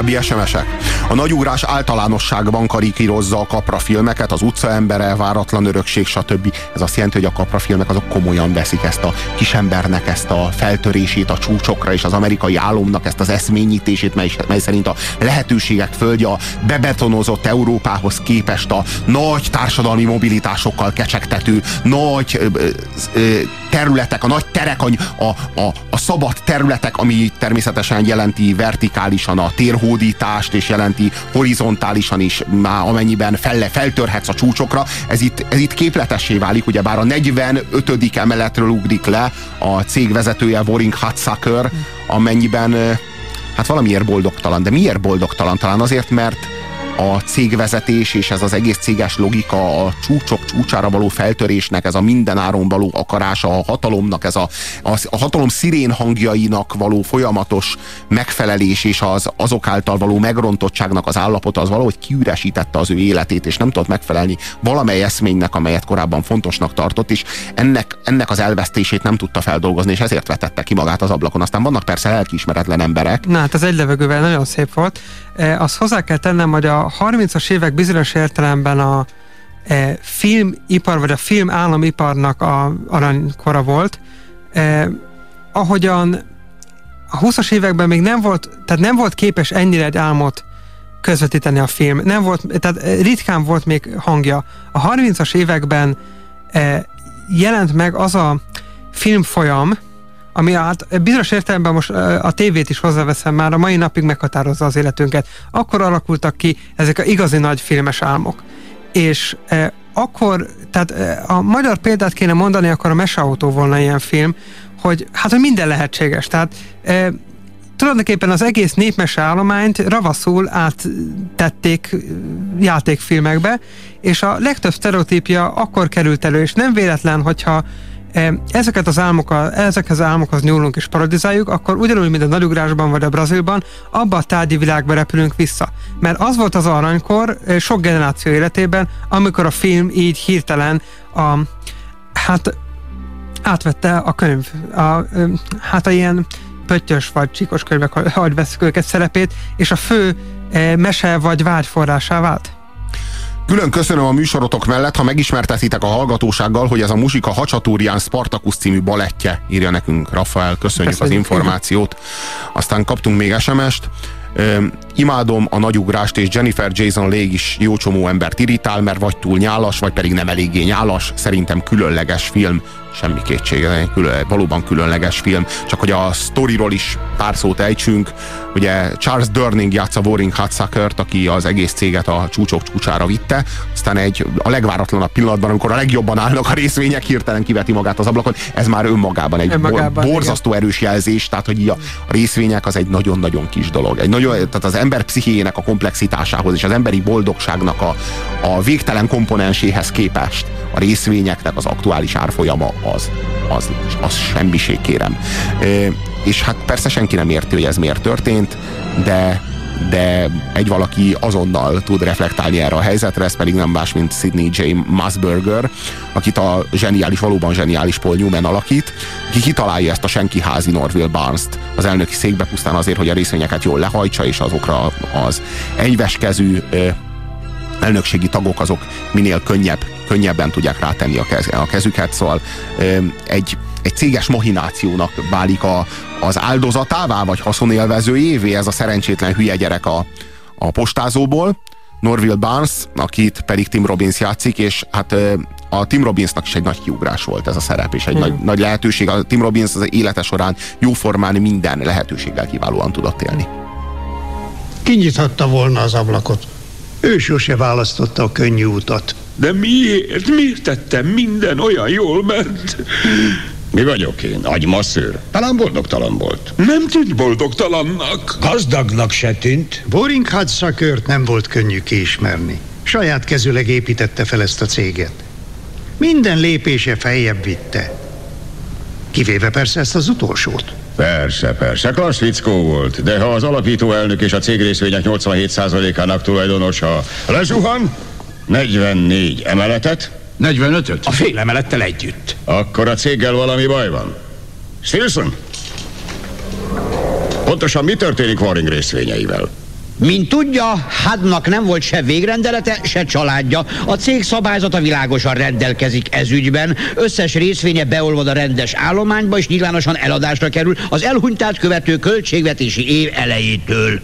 További SMS-ek. A nagyugrás általánosságban karikírozza a kapra filmeket, az utcaembere, váratlan örökség, stb. Ez azt jelenti, hogy a kapra filmek azok komolyan veszik ezt a kisembernek, ezt a feltörését a csúcsokra, és az amerikai álomnak ezt az eszményítését, mely, mely szerint a lehetőségek földje a bebetonozott Európához képest a nagy társadalmi mobilitásokkal kecsegtető, nagy ö, ö, ö, területek, a nagy terek, a, a, a, a szabad területek, ami természetesen jelenti vertikálisan a térhódítást, és jelenti horizontálisan is, már amennyiben felle, feltörhetsz a csúcsokra. Ez itt, ez itt képletessé válik, ugyebár a 45. emeletről ugrik le a cég vezetője Waring Hatsucker, amennyiben hát valamiért boldogtalan. De miért boldogtalan? Talán azért, mert a cégvezetés és ez az egész céges logika, a csúcsok csúcsára való feltörésnek, ez a mindenáron való akarása, a hatalomnak, ez a, a, a hatalom szirén hangjainak való folyamatos megfelelés és az azok által való megrontottságnak az állapota az valahogy kiüresítette az ő életét, és nem tudott megfelelni valamely eszménynek, amelyet korábban fontosnak tartott, és ennek, ennek az elvesztését nem tudta feldolgozni, és ezért vetette ki magát az ablakon. Aztán vannak persze lelkiismeretlen emberek. Na hát ez egy levegővel nagyon szép volt. E, azt hozzá kell tennem, hogy a 30-as évek bizonyos értelemben a e, filmipar, vagy a film államiparnak a aranykora volt. E, ahogyan a 20-as években még nem volt, tehát nem volt képes ennyire egy álmot közvetíteni a film. Nem volt, tehát ritkán volt még hangja. A 30-as években e, jelent meg az a filmfolyam, ami hát bizonyos értelemben most a tévét is hozzáveszem már, a mai napig meghatározza az életünket. Akkor alakultak ki ezek a igazi nagy filmes álmok. És e, akkor, tehát e, a magyar példát kéne mondani, akkor a Meseautó volna ilyen film, hogy hát, hogy minden lehetséges. Tehát e, tulajdonképpen az egész népmese állományt ravaszul áttették játékfilmekbe, és a legtöbb sztereotípia akkor került elő, és nem véletlen, hogyha ezeket az álmokat, ezekhez az álmokhoz nyúlunk és paradizáljuk, akkor ugyanúgy, mint a nagyugrásban vagy a Brazilban, abba a tárgyi világba repülünk vissza. Mert az volt az aranykor sok generáció életében, amikor a film így hirtelen a hát átvette a könyv, a, hát a ilyen pöttyös vagy csíkos könyvek, ha- hogy veszük őket szerepét, és a fő mese vagy vágy vált. Külön köszönöm a műsorotok mellett, ha megismertetitek a hallgatósággal, hogy ez a Muzsika Hacsatúrián Spartacus című balettje, írja nekünk Rafael, köszönjük az Köszönjük. információt. Aztán kaptunk még SMS-t. Imádom a nagyugrást, és Jennifer Jason Leigh is jó csomó embert irritál, mert vagy túl nyálas, vagy pedig nem eléggé nyálas. Szerintem különleges film, semmi kétsége, külön, valóban különleges film. Csak hogy a sztoriról is pár szót ejtsünk. Ugye Charles Durning játsza Warring Hudsuckert, aki az egész céget a csúcsok csúcsára vitte. Aztán egy a legváratlanabb pillanatban, amikor a legjobban állnak a részvények, hirtelen kiveti magát az ablakon. Ez már önmagában egy Önmagában, bor, borzasztó erős jelzés, tehát hogy a részvények az egy nagyon-nagyon kis dolog. Egy nagyon, tehát az ember pszichéjének a komplexitásához és az emberi boldogságnak a, a végtelen komponenséhez képest a részvényeknek az aktuális árfolyama az, az, az semmiség kérem. Ö, és hát persze senki nem érti, hogy ez miért történt, de de egy valaki azonnal tud reflektálni erre a helyzetre, ez pedig nem más, mint Sidney J. Musburger, akit a zseniális, valóban zseniális Paul Newman alakít, ki kitalálja ezt a senki házi Norville Barnes-t az elnöki székbe pusztán azért, hogy a részvényeket jól lehajtsa, és azokra az enyveskezű ö, elnökségi tagok azok minél könnyebb, könnyebben tudják rátenni a, kez, a kezüket, szóval egy, egy céges mahinációnak válik a, az áldozatává, vagy haszonélvezőjévé ez a szerencsétlen hülye gyerek a, a postázóból, Norville Barnes, akit pedig Tim Robbins játszik, és hát a Tim Robbinsnak is egy nagy kiugrás volt ez a szerep, és egy nagy, nagy lehetőség. A Tim Robbins az élete során jóformán minden lehetőséggel kiválóan tudott élni. Kinyithatta volna az ablakot. Ő sose választotta a könnyű utat. De miért? Miért tettem minden olyan jól ment? Mi vagyok én? Agymasszőr? Talán boldogtalan volt. Nem tűnt boldogtalannak. Gazdagnak se tűnt. Boring Hudsuckert nem volt könnyű kiismerni. Saját kezüleg építette fel ezt a céget. Minden lépése feljebb vitte. Kivéve persze ezt az utolsót. Persze, persze, klassz fickó volt, de ha az alapító elnök és a cég részvények 87%-ának tulajdonosa lezuhan, 44 emeletet, 45-öt? A fél emelettel együtt. akkor a céggel valami baj van. Stilson? Pontosan mi történik Waring részvényeivel? Mint tudja, Hadnak nem volt se végrendelete, se családja. A cég szabályzata világosan rendelkezik ez ügyben. Összes részvénye beolvad a rendes állományba, és nyilvánosan eladásra kerül az elhunytát követő költségvetési év elejétől.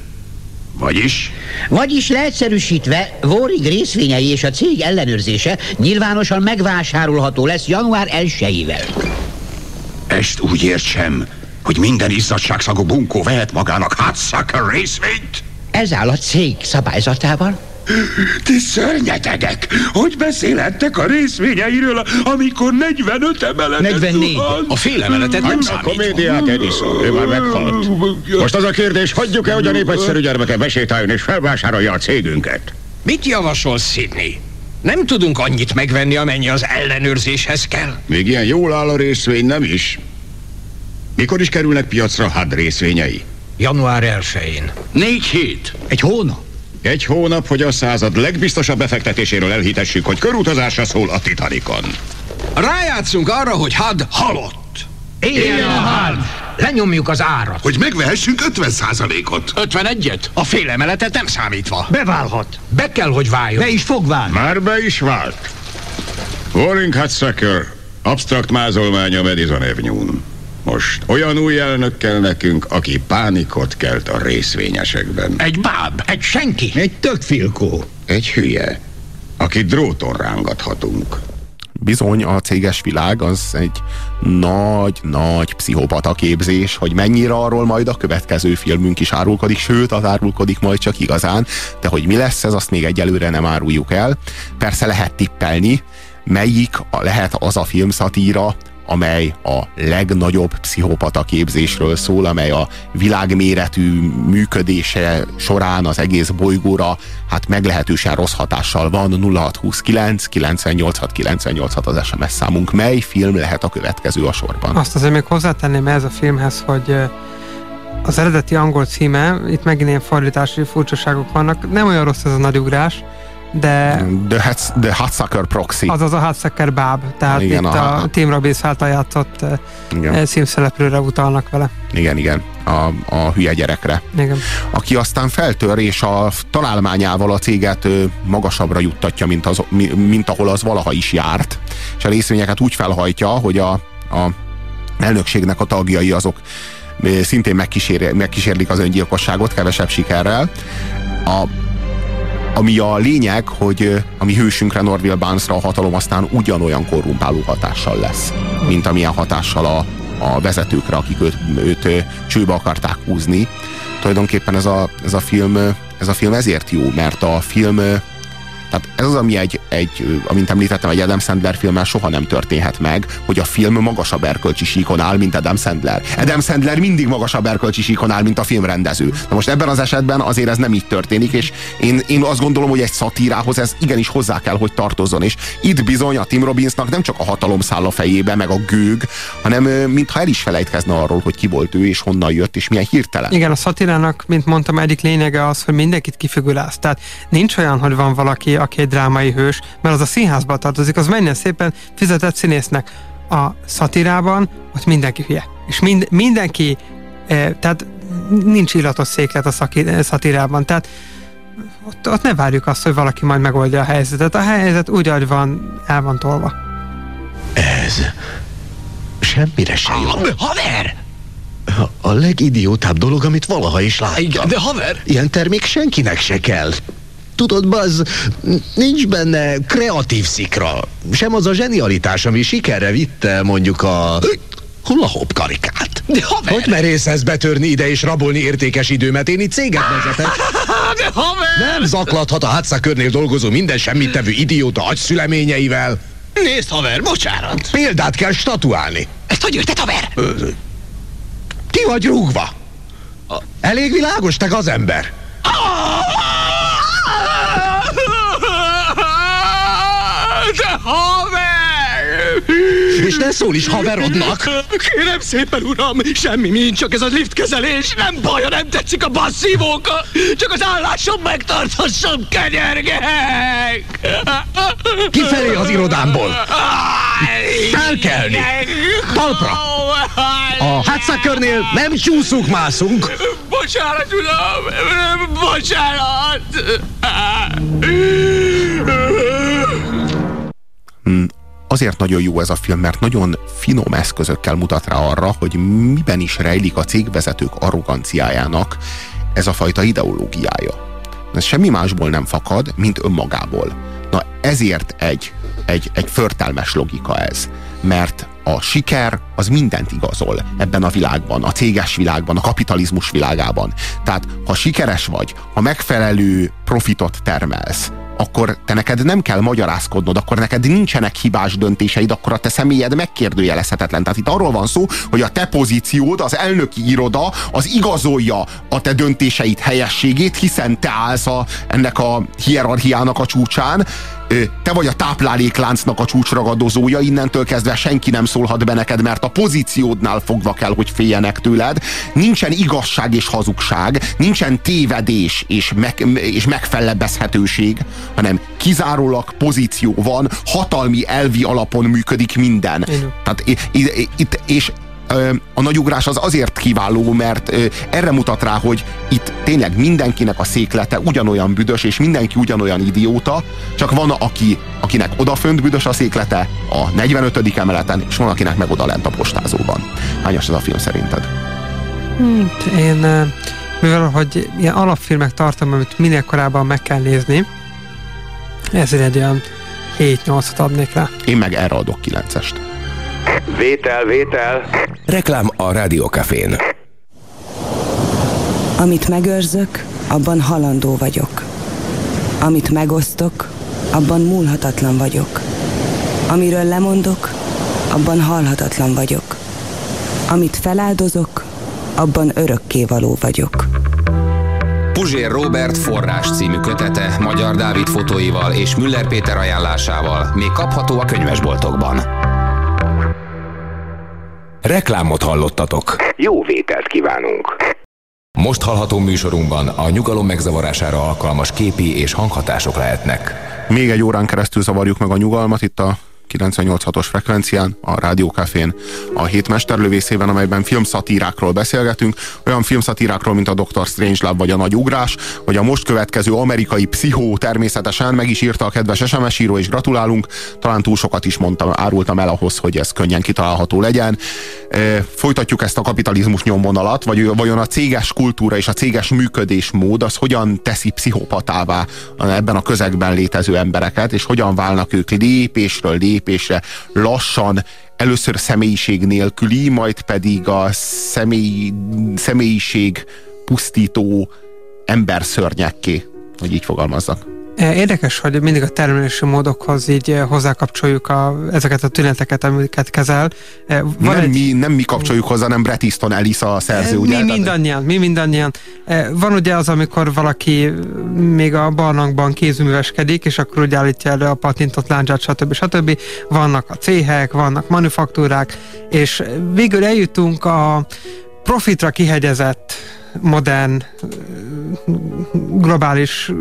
Vagyis? Vagyis leegyszerűsítve, Vorig részvényei és a cég ellenőrzése nyilvánosan megvásárolható lesz január 1-ével. Ezt úgy értsem, hogy minden izzadságszagú bunkó vehet magának Hudsucker részvényt? Ez áll a cég szabályzatában. Ti szörnyetegek! Hogy beszélhettek a részvényeiről, amikor 45 emeletet 44. zuhant? A fél emeletet nem Hagyd a számít. komédiát, Edison, ő már meghalt. Most az a kérdés, hagyjuk-e, hogy a népegyszerű gyermeke besétáljon és felvásárolja a cégünket? Mit javasol Sidney? Nem tudunk annyit megvenni, amennyi az ellenőrzéshez kell. Még ilyen jól áll a részvény, nem is? Mikor is kerülnek piacra had részvényei? Január 1-én. Négy hét. Egy hónap? Egy hónap, hogy a század legbiztosabb befektetéséről elhitessük, hogy körutazásra szól a Titanicon. Rájátszunk arra, hogy had halott. Éljen a had! Lenyomjuk az árat. Hogy megvehessünk 50 ot 51-et? A fél emeletet nem számítva. Beválhat. Be kell, hogy váljon. Be is fog válni. Már be is vált. Warring Hudsucker, abstrakt mázolmány a Madison Avenue-n. Most olyan új elnök kell nekünk, aki pánikot kelt a részvényesekben. Egy báb, egy senki. Egy tökfilkó. Egy hülye, aki dróton rángathatunk. bizony a céges világ az egy nagy-nagy pszichopata képzés, hogy mennyire arról majd a következő filmünk is árulkodik, sőt, az árulkodik majd csak igazán, de hogy mi lesz ez, azt még egyelőre nem áruljuk el. Persze lehet tippelni, melyik a, lehet az a filmszatíra, amely a legnagyobb pszichopata képzésről szól, amely a világméretű működése során az egész bolygóra hát meglehetősen rossz hatással van. 0629 986 986 az SMS számunk. Mely film lehet a következő a sorban? Azt azért még hozzátenném ehhez a filmhez, hogy az eredeti angol címe, itt megint ilyen fordítási furcsaságok vannak, nem olyan rossz ez a nagy ugrás, de... The, Hats, the Hatsucker Proxy. Az az a Hatsucker báb, tehát Igen, itt a- a, Tim Robbins által játszott Igen. színszereplőre utalnak vele. Igen, igen, a, a hülye gyerekre. Igen. Aki aztán feltör, és a találmányával a céget magasabbra juttatja, mint, az, mi- mint ahol az valaha is járt. És a részvényeket úgy felhajtja, hogy a, a elnökségnek a tagjai azok szintén megkísér, megkísérlik az öngyilkosságot, kevesebb sikerrel. A, ami a lényeg, hogy ami hősünkre, Norville Barnesra a hatalom aztán ugyanolyan korrumpáló hatással lesz, mint amilyen hatással a, a vezetőkre, akik őt, őt csőbe akarták húzni. Tulajdonképpen ez a, ez a film ez a film ezért jó, mert a film tehát ez az, ami egy, egy, amint említettem, egy Adam Sandler filmmel soha nem történhet meg, hogy a film magasabb erkölcsi síkon áll, mint Adam Sandler. Adam Sandler mindig magasabb erkölcsi síkon áll, mint a filmrendező. Na most ebben az esetben azért ez nem így történik, és én, én azt gondolom, hogy egy szatírához ez igenis hozzá kell, hogy tartozzon. És itt bizony a Tim Robbinsnak nem csak a hatalom száll a fejébe, meg a gőg, hanem mintha el is felejtkezne arról, hogy ki volt ő, és honnan jött, és milyen hirtelen. Igen, a szatirának, mint mondtam, egyik lényege az, hogy mindenkit kifigurálsz. Tehát nincs olyan, hogy van valaki, aki egy drámai hős, mert az a színházba tartozik, az menjen szépen fizetett színésznek. A szatirában ott mindenki hülye. És mind, mindenki, eh, tehát nincs illatos széklet a szaki, szatirában. Tehát ott, ott ne várjuk azt, hogy valaki majd megoldja a helyzetet. A helyzet úgy, ahogy van, el van tolva. Ez semmire se jó. De haver! A legidiótább dolog, amit valaha is láttam. Igen, de haver! Ilyen termék senkinek se kell. Tudod, Buzz, nincs benne kreatív szikra. Sem az a zsenialitás, ami sikerre vitte mondjuk a hula-hop karikát. De haver! Hogy merészesz betörni ide és rabolni értékes időmet? Én itt céget vezetek. De haver! Nem zaklathat a hátszakörnél dolgozó minden semmit tevő idióta agyszüleményeivel. Nézd, haver, bocsánat! Példát kell statuálni. Ezt hogy érted, haver? Ki vagy rúgva? Elég világos, te az ember. Haver! És ne szól is haverodnak. Kérem szépen, uram, semmi nincs, csak ez a liftkezelés. Nem baj, ha nem tetszik a basszívóka, csak az állásom megtarthassam, kenyergek! Kifelé az irodámból. Felkelni. Talpra. A hátszakörnél nem csúszunk-mászunk. Bocsánat, uram! Bocsánat! Azért nagyon jó ez a film, mert nagyon finom eszközökkel mutat rá arra, hogy miben is rejlik a cégvezetők arroganciájának ez a fajta ideológiája. Ez semmi másból nem fakad, mint önmagából. Na ezért egy, egy, egy förtelmes logika ez. Mert a siker az mindent igazol ebben a világban, a céges világban, a kapitalizmus világában. Tehát ha sikeres vagy, ha megfelelő profitot termelsz, akkor te neked nem kell magyarázkodnod, akkor neked nincsenek hibás döntéseid, akkor a te személyed megkérdőjelezhetetlen. Tehát itt arról van szó, hogy a te pozíciód, az elnöki iroda, az igazolja a te döntéseid helyességét, hiszen te állsz a, ennek a hierarchiának a csúcsán, te vagy a táplálékláncnak a csúcsragadozója, innentől kezdve senki nem szólhat be neked, mert a pozíciódnál fogva kell, hogy féljenek tőled. Nincsen igazság és hazugság, nincsen tévedés és, meg, és megfellebbezhetőség, hanem kizárólag pozíció van, hatalmi elvi alapon működik minden. Tehát i- i- itt, és a nagyugrás az azért kiváló, mert erre mutat rá, hogy itt tényleg mindenkinek a széklete ugyanolyan büdös, és mindenki ugyanolyan idióta, csak van, aki, akinek odafönt büdös a széklete a 45. emeleten, és van, akinek meg odalent a postázóban. Hányas ez a film szerinted? Hát én, mivel hogy ilyen alapfilmek tartom, amit minél korábban meg kell nézni, ezért egy olyan 7-8-at adnék rá. Én meg erre adok 9-est. Vétel, vétel. Reklám a Rádiókafén. Amit megőrzök, abban halandó vagyok. Amit megosztok, abban múlhatatlan vagyok. Amiről lemondok, abban halhatatlan vagyok. Amit feláldozok, abban örökké való vagyok. Puzsér Robert forrás című kötete Magyar Dávid fotóival és Müller Péter ajánlásával még kapható a könyvesboltokban. Reklámot hallottatok. Jó vételt kívánunk. Most hallható műsorunkban a nyugalom megzavarására alkalmas képi és hanghatások lehetnek. Még egy órán keresztül zavarjuk meg a nyugalmat itt a 98.6-os frekvencián, a Rádiókafén, a hét mesterlövészében, amelyben filmszatírákról beszélgetünk, olyan filmszatírákról, mint a Dr. Strangelove vagy a Nagy Ugrás, vagy a most következő amerikai pszichó természetesen, meg is írta a kedves SMS író, és gratulálunk, talán túl sokat is mondtam, árultam el ahhoz, hogy ez könnyen kitalálható legyen. E, folytatjuk ezt a kapitalizmus nyomvonalat, vagy vajon a céges kultúra és a céges működésmód az hogyan teszi pszichopatává ebben a közegben létező embereket, és hogyan válnak ők lépésről lépésre lépésre lassan, először személyiség nélküli, majd pedig a személy, személyiség pusztító emberszörnyekké, hogy így fogalmazzak. Érdekes, hogy mindig a termelési módokhoz így eh, hozzákapcsoljuk a, ezeket a tüneteket, amiket kezel. Eh, van nem, egy... mi, nem mi kapcsoljuk hozzá, nem Bret Easton Ellis a szerző, mi ugye? Mi mindannyian, mi mindannyian. Van ugye az, amikor valaki még a barlangban kézműveskedik, és akkor úgy állítja elő a patintot, láncsát, stb. stb. Vannak a céhek, vannak manufaktúrák, és végül eljutunk a profitra kihegyezett modern, globális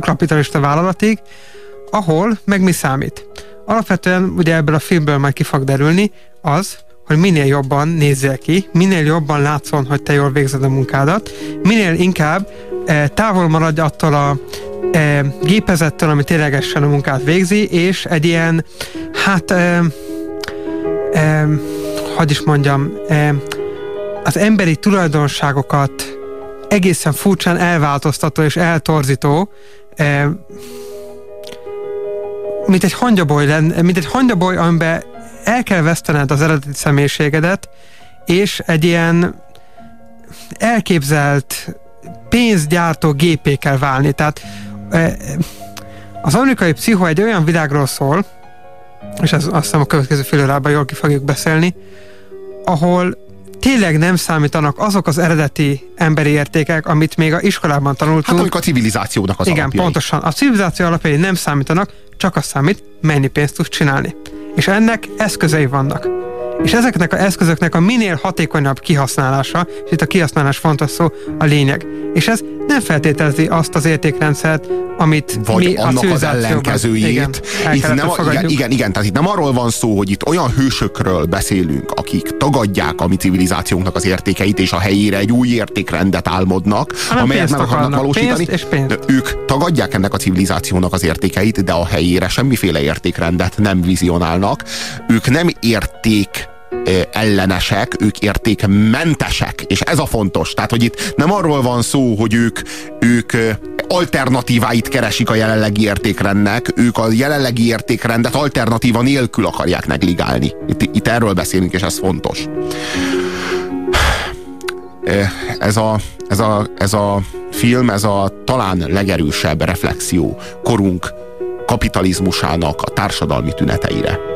kapitalista vállalatig, ahol meg mi számít. Alapvetően ugye ebből a filmből majd ki fog derülni az, hogy minél jobban nézzél ki, minél jobban látszon, hogy te jól végzed a munkádat, minél inkább e, távol maradj attól a e, gépezettől, ami ténylegesen a munkát végzi, és egy ilyen, hát, e, e, hogy is mondjam, e, az emberi tulajdonságokat egészen furcsán elváltoztató és eltorzító, eh, mint egy hangyaboly, mint egy hangyaboly, amiben el kell vesztened az eredeti személyiségedet, és egy ilyen elképzelt pénzgyártó gépé kell válni. Tehát eh, az amerikai pszicho egy olyan világról szól, és ez azt hiszem a következő fél jól ki fogjuk beszélni, ahol tényleg nem számítanak azok az eredeti emberi értékek, amit még a iskolában tanultunk. Hát amik a civilizációnak az Igen, alapjai. pontosan. A civilizáció alapjai nem számítanak, csak az számít, mennyi pénzt tudsz csinálni. És ennek eszközei vannak. És ezeknek az eszközöknek a minél hatékonyabb kihasználása, és itt a kihasználás fontos szó, a lényeg. És ez nem feltételezi azt az értékrendszert, amit Vagy mi annak a az ellenkezőjét. Igen, itt nem, igen, igen, igen, tehát itt nem arról van szó, hogy itt olyan hősökről beszélünk, akik tagadják a mi civilizációnknak az értékeit, és a helyére egy új értékrendet álmodnak, Hanem amelyet meg akarnak valósítani. pénzt és pénzt. Ők tagadják ennek a civilizációnak az értékeit, de a helyére semmiféle értékrendet nem vizionálnak. Ők nem érték ellenesek, ők értékmentesek, és ez a fontos. Tehát, hogy itt nem arról van szó, hogy ők, ők alternatíváit keresik a jelenlegi értékrendnek, ők a jelenlegi értékrendet alternatíva nélkül akarják negligálni. Itt, itt erről beszélünk, és ez fontos. Ez a, ez, a, ez a film, ez a talán legerősebb reflexió korunk kapitalizmusának a társadalmi tüneteire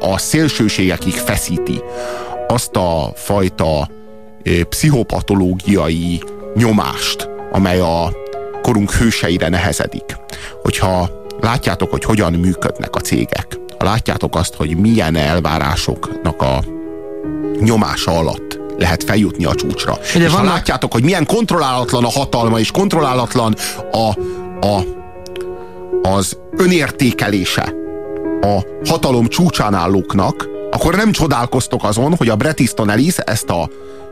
a szélsőségekig feszíti azt a fajta pszichopatológiai nyomást, amely a korunk hőseire nehezedik. Hogyha látjátok, hogy hogyan működnek a cégek, ha látjátok azt, hogy milyen elvárásoknak a nyomása alatt lehet feljutni a csúcsra. Ugye és vannak... ha látjátok, hogy milyen kontrollálatlan a hatalma, és kontrollálatlan a, a, az önértékelése a hatalom csúcsán állóknak, akkor nem csodálkoztok azon, hogy a Bret Easton Ellis ezt a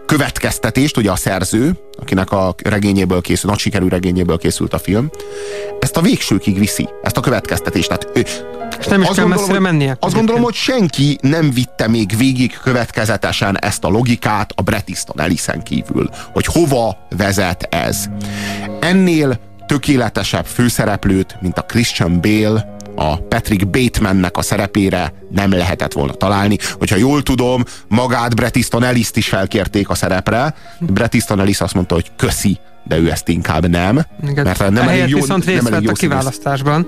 következtetést, ugye a szerző, akinek a regényéből készült, nagy sikerű regényéből készült a film, ezt a végsőkig viszi, ezt a következtetést. Tehát ő, és nem is kell gondolom, messzire mennie. Azt gondolom, hogy senki nem vitte még végig következetesen ezt a logikát a Bret Easton kívül, hogy hova vezet ez. Ennél tökéletesebb főszereplőt, mint a Christian Bale, a Patrick Batemannek a szerepére nem lehetett volna találni. Hogyha jól tudom, magát Bret Easton ellis is felkérték a szerepre. Bret Easton Ellis azt mondta, hogy köszi, de ő ezt inkább nem. Igen. Mert nem elég jó, viszont részt nem elég jó a kiválasztásban.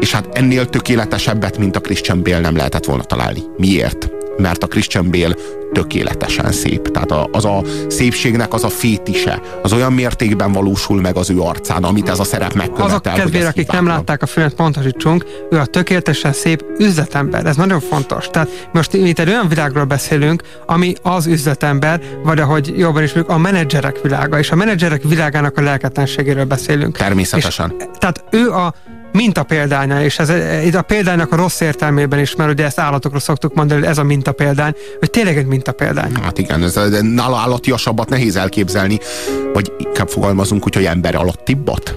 És hát ennél tökéletesebbet, mint a Christian Bale nem lehetett volna találni. Miért? Mert a Christian Bale tökéletesen szép. Tehát a, az a szépségnek az a fétise, az olyan mértékben valósul meg az ő arcán, amit ez a szerep megkövetel. Azok kedvére, akik nem látták a filmet, pontosítsunk, ő a tökéletesen szép üzletember. Ez nagyon fontos. Tehát most itt egy olyan világról beszélünk, ami az üzletember, vagy ahogy jobban is a menedzserek világa, és a menedzserek világának a lelketlenségéről beszélünk. Természetesen. És, tehát ő a minta példánya, és ez itt a példánynak a rossz értelmében is, mert ugye ezt állatokról szoktuk mondani, ez a minta példány, hogy tényleg egy minta példány. Hát igen, ez, nála állatiasabbat nehéz elképzelni, vagy inkább fogalmazunk úgy, hogy ember alattibbat.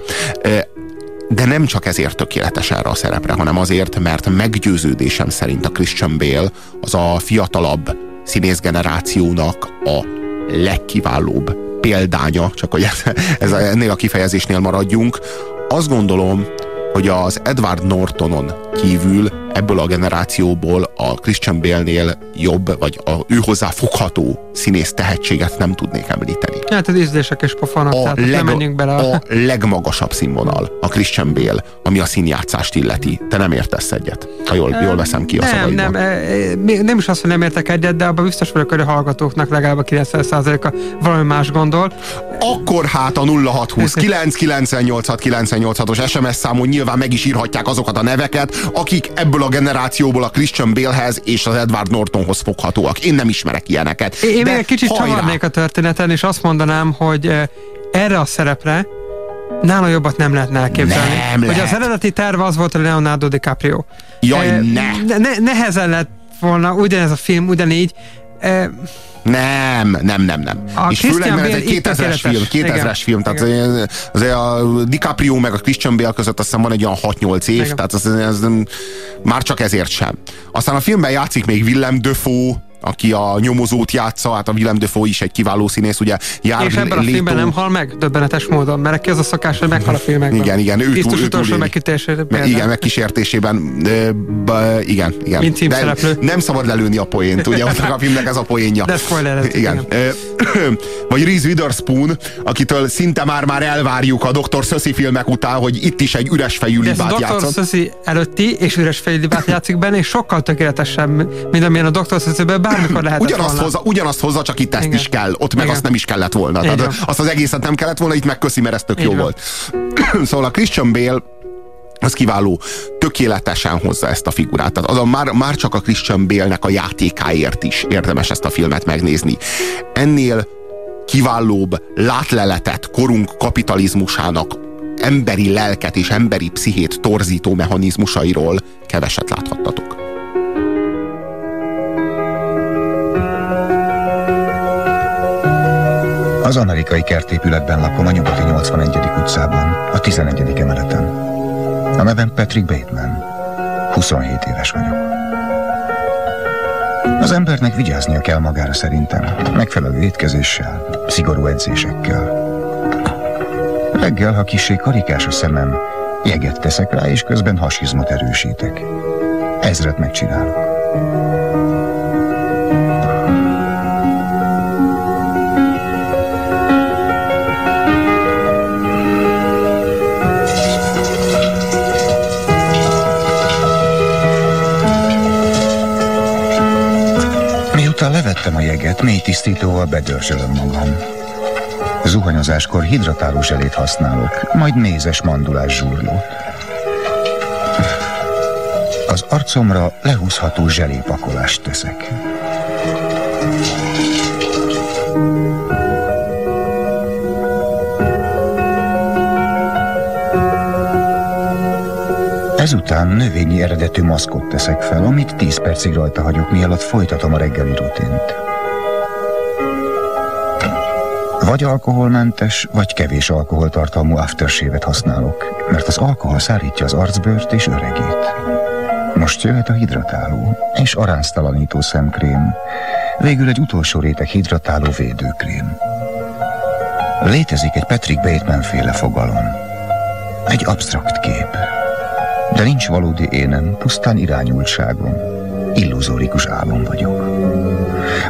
De nem csak ezért tökéletes erre a szerepre, hanem azért, mert meggyőződésem szerint a Christian Bale az a fiatalabb színészgenerációnak a legkiválóbb példánya, csak hogy ez, ez ennél a kifejezésnél maradjunk. Azt gondolom, hogy az Edward Nortonon kívül ebből a generációból a Christian Bale-nél jobb, vagy a ő hozzá fogható színész tehetséget nem tudnék említeni. Hát az ízlések és pofanak, a tehát leg, nem bele. A legmagasabb színvonal a Christian Bale, ami a színjátszást illeti. Te nem értesz egyet, ha jól, jól veszem ki a nem, nem, nem is azt, hogy nem értek egyet, de abban biztos vagyok, hogy a hallgatóknak legalább a 90%-a valami más gondol. Akkor hát a 0620 998 986 os SMS számon nyilván meg is írhatják azokat a neveket, akik ebből a generációból a Christian Balehez és az Edward Nortonhoz foghatóak. Én nem ismerek ilyeneket. Én még egy kicsit csavarnék a történeten, és azt mondanám, hogy erre a szerepre nála jobbat nem lehetne elképzelni. Nem hogy lehet. az eredeti terve az volt a Leonardo DiCaprio. Jaj, ne. ne! Nehezen lett volna ugyanez a film, ugyanígy. Nem, nem, nem, nem. A és Christian főleg, mert ez egy Bale 2000-es film, 2000-es film, tehát Igen. azért a DiCaprio meg a Christian Bale között azt hiszem van egy olyan 6-8 év, Igen. tehát ez, ez, nem, már csak ezért sem. Aztán a filmben játszik még Willem Dafoe, aki a nyomozót játsza, hát a Willem Dafoe is egy kiváló színész, ugye jár És ebben a Leto... filmben nem hal meg? Döbbenetes módon, mert neki az a szokás, hogy meghal a filmekben. Igen, igen. Ő Krisztus túl, utolsó megkísértésében. Igen, megkísértésében. De, de, igen, igen. Mint címszereplő. Nem szabad lelőni a poént, ugye? a filmnek ez a poénja. De spoiler. Igen. igen. Vagy Reese Witherspoon, akitől szinte már-már elvárjuk a Dr. Szöszi filmek után, hogy itt is egy üres fejű libát játszott. Dr. Szöszi előtti és üres fejű libát játszik benne, és sokkal tökéletesebb, mint amilyen a Dr. Szösziből bármikor lehet ugyanazt hozza, ugyanazt hozza, csak itt ezt Igen. is kell. Ott meg Igen. azt nem is kellett volna. Tehát azt az egészet nem kellett volna, itt meg köszi, mert ez tök Igen. jó volt. szóval a Christian Bale az kiváló, tökéletesen hozza ezt a figurát. Tehát a, már, már csak a Christian Bale-nek a játékáért is érdemes ezt a filmet megnézni. Ennél kiválóbb látleletet korunk kapitalizmusának emberi lelket és emberi pszichét torzító mechanizmusairól keveset láthattatok. Az amerikai kertépületben lakom a nyugati 81. utcában, a 11. emeleten. A nevem Patrick Bateman. 27 éves vagyok. Az embernek vigyáznia kell magára szerintem, megfelelő étkezéssel, szigorú edzésekkel. Reggel, ha kissé karikás a szemem, jeget teszek rá, és közben hasizmot erősítek. Ezret megcsinálok. Levettem a jeget, mély tisztítóval bedörzsölöm magam. Zuhanyozáskor hidratáló zselét használok, majd mézes mandulás zsúrlót. Az arcomra lehúzható zselépakolást teszek. Ezután növényi eredetű maszkot teszek fel, amit 10 percig rajta hagyok, mielőtt folytatom a reggeli rutint. Vagy alkoholmentes, vagy kevés alkoholtartalmú aftershave-et használok, mert az alkohol szárítja az arcbőrt és öregít. Most jöhet a hidratáló és aránztalanító szemkrém, végül egy utolsó réteg hidratáló védőkrém. Létezik egy Patrick Bateman féle fogalom. Egy absztrakt kép. De nincs valódi énem, pusztán irányultságom. Illuzórikus álom vagyok.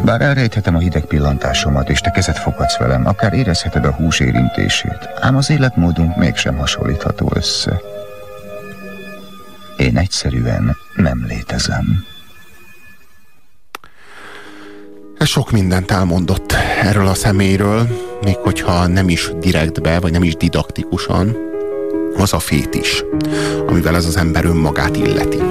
Bár elrejthetem a hideg pillantásomat, és te kezet fogadsz velem, akár érezheted a hús érintését, ám az életmódunk mégsem hasonlítható össze. Én egyszerűen nem létezem. sok mindent elmondott erről a személyről, még hogyha nem is direktbe, vagy nem is didaktikusan, az a fétis, amivel ez az ember önmagát illeti.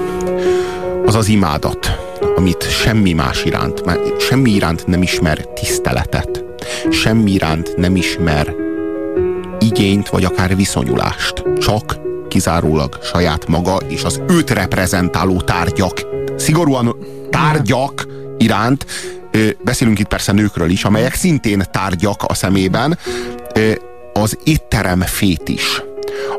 Az az imádat, amit semmi más iránt, semmi iránt nem ismer tiszteletet, semmi iránt nem ismer igényt, vagy akár viszonyulást. Csak kizárólag saját maga és az őt reprezentáló tárgyak, szigorúan tárgyak iránt, beszélünk itt persze nőkről is, amelyek szintén tárgyak a szemében, az étterem fétis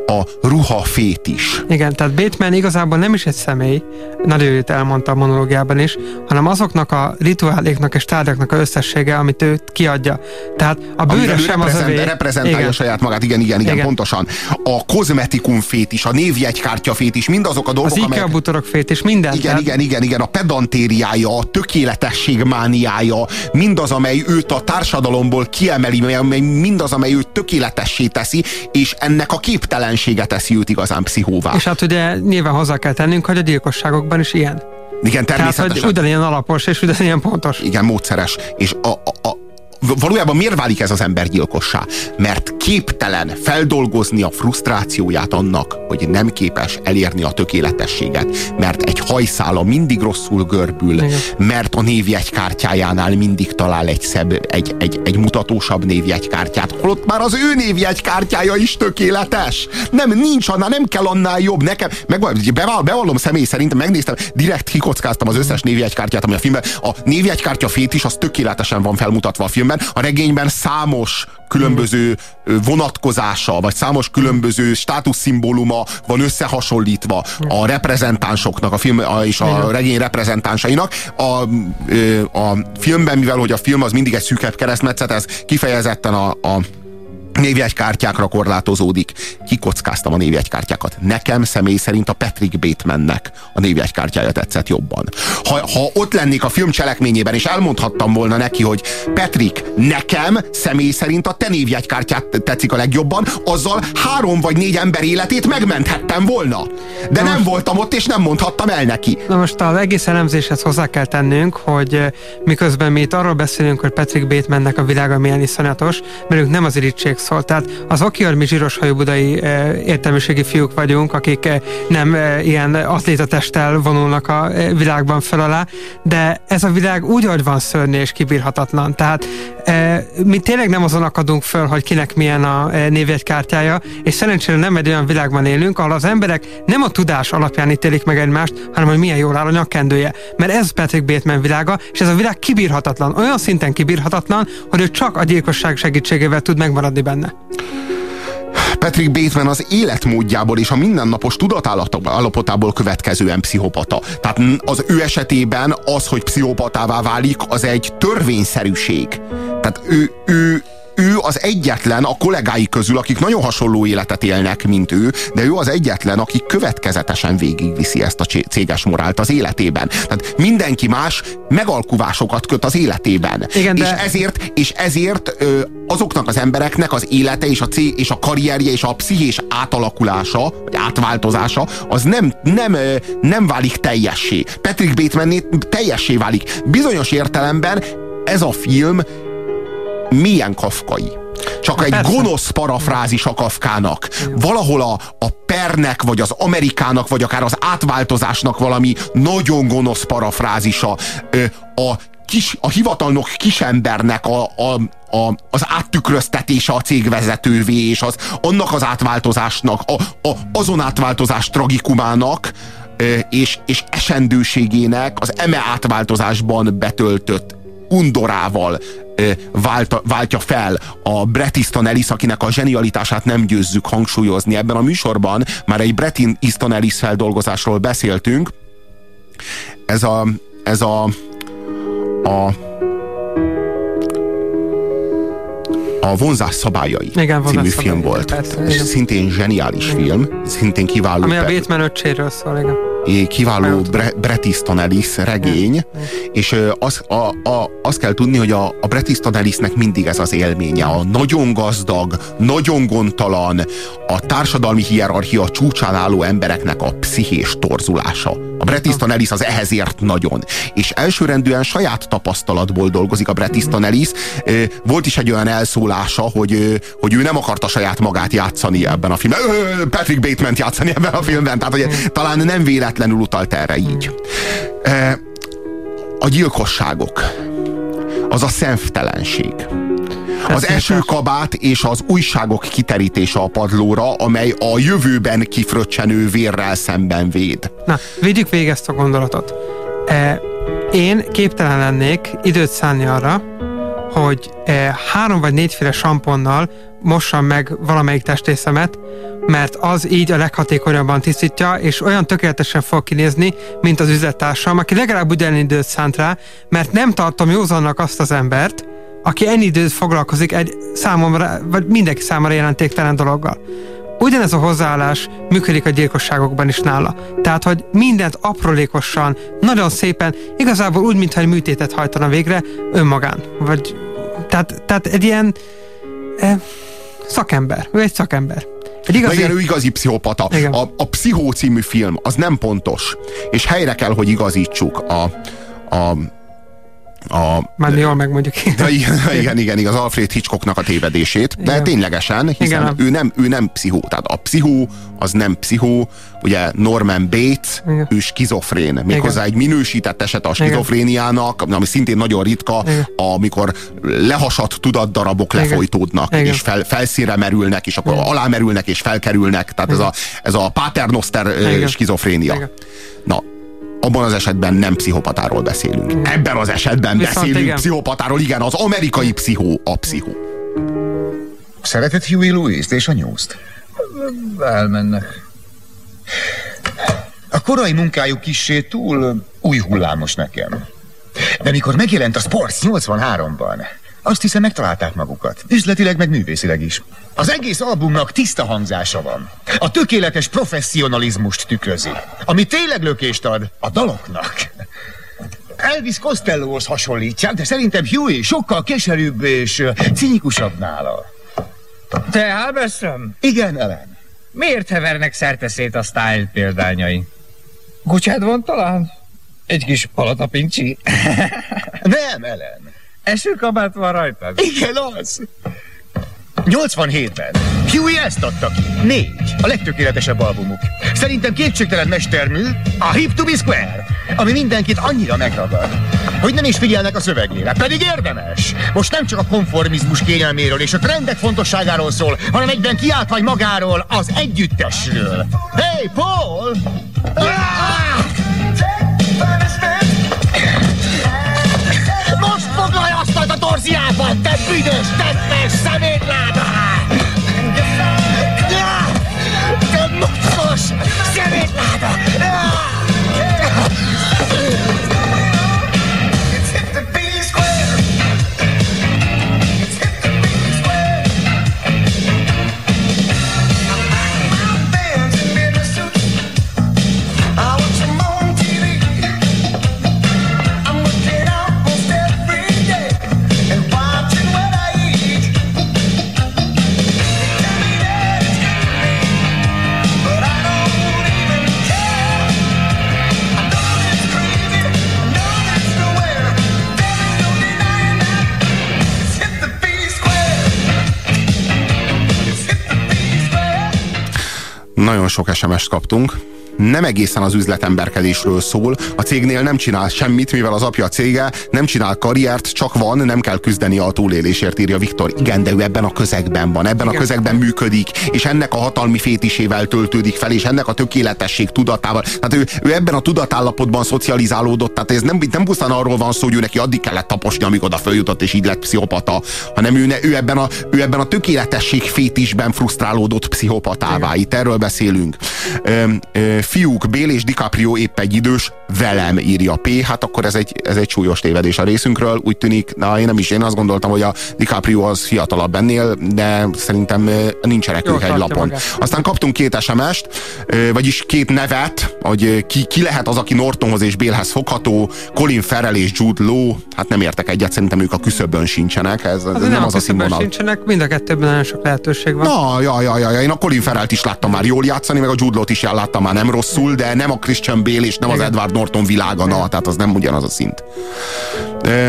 a ruha fétis. Igen, tehát Bateman igazából nem is egy személy, nagyon őt elmondta a monológiában is, hanem azoknak a rituáléknak és tárgyaknak a összessége, amit ő kiadja. Tehát a bőre sem az övé. reprezentálja igen. saját magát, igen, igen, igen, igen, pontosan. A kozmetikum fétis, a névjegykártya fétis, mindazok a dolgok, Az amelyek... butorok fétis, minden. Igen, tehát... igen, igen, igen, a pedantériája, a tökéletesség mániája, mindaz, amely őt a társadalomból kiemeli, mindaz, amely őt tökéletessé teszi, és ennek a képtelen jelensége teszi őt igazán pszichóvá. És hát ugye nyilván hozzá kell tennünk, hogy a gyilkosságokban is ilyen. Igen, természetesen. Tehát, hogy ugyanilyen alapos és ugyanilyen pontos. Igen, módszeres. És a, a, a valójában miért válik ez az ember gyilkossá? Mert képtelen feldolgozni a frusztrációját annak, hogy nem képes elérni a tökéletességet, mert egy hajszála mindig rosszul görbül, Igen. mert a névjegykártyájánál mindig talál egy szebb, egy, egy, egy mutatósabb névjegykártyát, holott már az ő névjegykártyája is tökéletes. Nem, nincs annál, nem kell annál jobb. Nekem, meg, bevallom személy szerint, megnéztem, direkt kikockáztam az összes névjegykártyát, ami a filmben. A névjegykártya fétis az tökéletesen van felmutatva a filmben, regényben. A regényben számos különböző vonatkozása, vagy számos különböző státuszszimbóluma van összehasonlítva a reprezentánsoknak, a film és a regény reprezentánsainak. A, a filmben, mivel hogy a film az mindig egy szűkebb keresztmetszet, ez kifejezetten a, a névjegykártyákra korlátozódik. Kikockáztam a névjegykártyákat. Nekem személy szerint a Patrick Batemannek a névjegykártyája tetszett jobban. Ha, ha ott lennék a film cselekményében, és elmondhattam volna neki, hogy Patrick, nekem személy szerint a te névjegykártyát tetszik a legjobban, azzal három vagy négy ember életét megmenthettem volna. De Na nem most, voltam ott, és nem mondhattam el neki. Na most az egész elemzéshez hozzá kell tennünk, hogy eh, miközben mi itt arról beszélünk, hogy Patrick Batemannek a világa milyen iszonyatos, mert ők nem az irítség szól. Tehát az okiar mi zsíros hajú budai e, értelmiségi fiúk vagyunk, akik e, nem e, ilyen atlétatesttel vonulnak a e, világban fel alá, de ez a világ úgy, hogy van szörnyű és kibírhatatlan. Tehát mi tényleg nem azon akadunk föl, hogy kinek milyen a e, névjegykártyája, és szerencsére nem egy olyan világban élünk, ahol az emberek nem a tudás alapján ítélik meg egymást, hanem hogy milyen jól áll a nyakkendője. Mert ez Patrick Bateman világa, és ez a világ kibírhatatlan. Olyan szinten kibírhatatlan, hogy ő csak a gyilkosság segítségével tud megmaradni benne. Patrick Bateman az életmódjából és a mindennapos tudatállapotából következően pszichopata. Tehát az ő esetében az, hogy pszichopatává válik, az egy törvényszerűség. Tehát ő, ő, az egyetlen a kollégái közül, akik nagyon hasonló életet élnek, mint ő, de ő az egyetlen, aki következetesen végigviszi ezt a céges morált az életében. Tehát mindenki más megalkuvásokat köt az életében. Igen, de... és ezért, és ezért ö, azoknak az embereknek az élete és a, cég, és a karrierje és a pszichés átalakulása, vagy átváltozása, az nem, nem, nem válik teljessé. Patrick Bateman teljessé válik. Bizonyos értelemben ez a film milyen kafkai. Csak Na, egy persze. gonosz parafrázis a Kafkának. Valahol a, a pernek, vagy az Amerikának, vagy akár az átváltozásnak valami nagyon gonosz parafrázisa. A kis, a hivatalnok kisembernek a, a, a, az áttükröztetése a cégvezetővé, és az, annak az átváltozásnak, a, a, azon átváltozás tragikumának, és, és esendőségének az eme átváltozásban betöltött undorával vált, váltja fel a Bret Easton Ellis, akinek a zsenialitását nem győzzük hangsúlyozni. Ebben a műsorban már egy Bret Easton Ellis feldolgozásról beszéltünk. Ez a, ez a, a a vonzás szabályai igen, című film szabályai, volt. Persze, és igen. szintén zseniális igen. film, szintén kiváló. Ami a Bateman öccséről szól, igen kiváló Bre Bret Easton Ellis regény, és az, a, a, azt kell tudni, hogy a, a Bret Easton Ellisnek mindig ez az élménye, a nagyon gazdag, nagyon gondtalan, a társadalmi hierarchia csúcsán álló embereknek a pszichés torzulása A Bret Easton Ellis az ehhez ért nagyon. És elsőrendűen saját tapasztalatból dolgozik a Bret Easton Ellis. Volt is egy olyan elszólása, hogy, hogy ő nem akarta saját magát játszani ebben a filmben. Patrick Bateman játszani ebben a filmben. Tehát, hogy talán nem véletlenül utalt erre így. Ö, A gyilkosságok. Az a szemtelenség. Az esőkabát és az újságok kiterítése a padlóra, amely a jövőben kifröccsenő vérrel szemben véd. Na, vigyük végig ezt a gondolatot. E, én képtelen lennék időt szánni arra, hogy e, három vagy négyféle samponnal mossam meg valamelyik testészemet, mert az így a leghatékonyabban tisztítja, és olyan tökéletesen fog kinézni, mint az üzlettársam, aki legalább ugyan időt szánt rá, mert nem tartom józannak azt az embert, aki ennyi időt foglalkozik egy számomra, vagy mindenki számára jelentéktelen dologgal. Ugyanez a hozzáállás működik a gyilkosságokban is nála. Tehát, hogy mindent aprólékosan, nagyon szépen, igazából úgy, mintha egy műtétet hajtana végre önmagán. Vagy, tehát, tehát egy ilyen eh, szakember. Ő egy szakember. Egy igazi... Igen, ő igazi pszichopata. A, a Pszichó című film, az nem pontos. És helyre kell, hogy igazítsuk a, a a, Már jól megmondjuk. Igen, igen, igen, igen, az Alfred Hitchcocknak a tévedését, de igen. ténylegesen, hiszen igen. ő nem, ő nem pszichó. Tehát a pszichó az nem pszichó, ugye Norman Bates, igen. ő skizofrén. Méghozzá egy minősített eset a skizofréniának, ami szintén nagyon ritka, igen. amikor lehasadt tudatdarabok igen. lefolytódnak, igen. és fel, felszínre merülnek, és akkor igen. alámerülnek, és felkerülnek. Tehát ez a, ez a paternoster igen. skizofrénia. Igen. Na, abban az esetben nem pszichopatáról beszélünk. Ebben az esetben Viszont beszélünk igen. pszichopatáról, igen, az amerikai pszichó a pszichó. Szereted Huey Lewis-t és a nyúzt? Elmennek. A korai munkájuk kissé túl új hullámos nekem. De mikor megjelent a Sports 83-ban, azt hiszem megtalálták magukat. Üzletileg, meg művészileg is. Az egész albumnak tiszta hangzása van. A tökéletes professzionalizmust tükrözi. Ami tényleg lökést ad a daloknak. Elvis Costellóhoz hasonlítják, de szerintem Huey sokkal keserűbb és cinikusabb nála. Te, Halberström? Igen, Ellen. Miért hevernek szerteszét a style példányai? Kucsád van talán? Egy kis palatapincsi? Nem, Ellen. Esőkabát van rajtad? Igen, az. 87-ben Huey ezt adta ki. Négy. A legtökéletesebb albumuk. Szerintem kétségtelen mestermű a Hip to be Square, ami mindenkit annyira megragad, hogy nem is figyelnek a szövegére. Pedig érdemes. Most nem csak a konformizmus kényelméről és a trendek fontosságáról szól, hanem egyben kiáltvány magáról, az együttesről. Hey, Paul! Ah! Torziában, te büdös, tettes szemétláda! Te mocos szemétláda! Nagyon sok SMS-t kaptunk nem egészen az üzletemberkedésről szól. A cégnél nem csinál semmit, mivel az apja cége nem csinál karriert, csak van, nem kell küzdeni a túlélésért, írja Viktor. Igen, de ő ebben a közegben van, ebben Igen. a közegben működik, és ennek a hatalmi fétisével töltődik fel, és ennek a tökéletesség tudatával. Tehát ő, ő ebben a tudatállapotban szocializálódott, tehát ez nem, nem pusztán arról van szó, hogy ő neki addig kellett taposni, amíg oda följutott, és így lett pszichopata, hanem ő, ne, ő, ebben, a, ő ebben a tökéletesség fétisben frusztrálódott pszichopatává. Itt erről beszélünk. Ö, ö, fiúk, Bél és DiCaprio épp egy idős, velem írja P, hát akkor ez egy, ez egy súlyos tévedés a részünkről, úgy tűnik, na én nem is, én azt gondoltam, hogy a DiCaprio az fiatalabb ennél, de szerintem nincsenek ők egy lapon. Magát. Aztán kaptunk két SMS-t, vagyis két nevet, hogy ki, ki lehet az, aki Nortonhoz és Bélhez fogható, Colin Farrell és Jude Law, hát nem értek egyet, szerintem ők a küszöbön sincsenek, ez, ez nem, nem az a színvonal. sincsenek, mind a kettőben nagyon sok lehetőség van. Na, ja, ja, ja, ja, én a Colin Farrell-t is láttam már jól játszani, meg a Jude Law-t is láttam már nem nem rosszul, de nem a Christian Bale és nem az Edward Norton világa, na, tehát az nem ugyanaz a szint. Ö,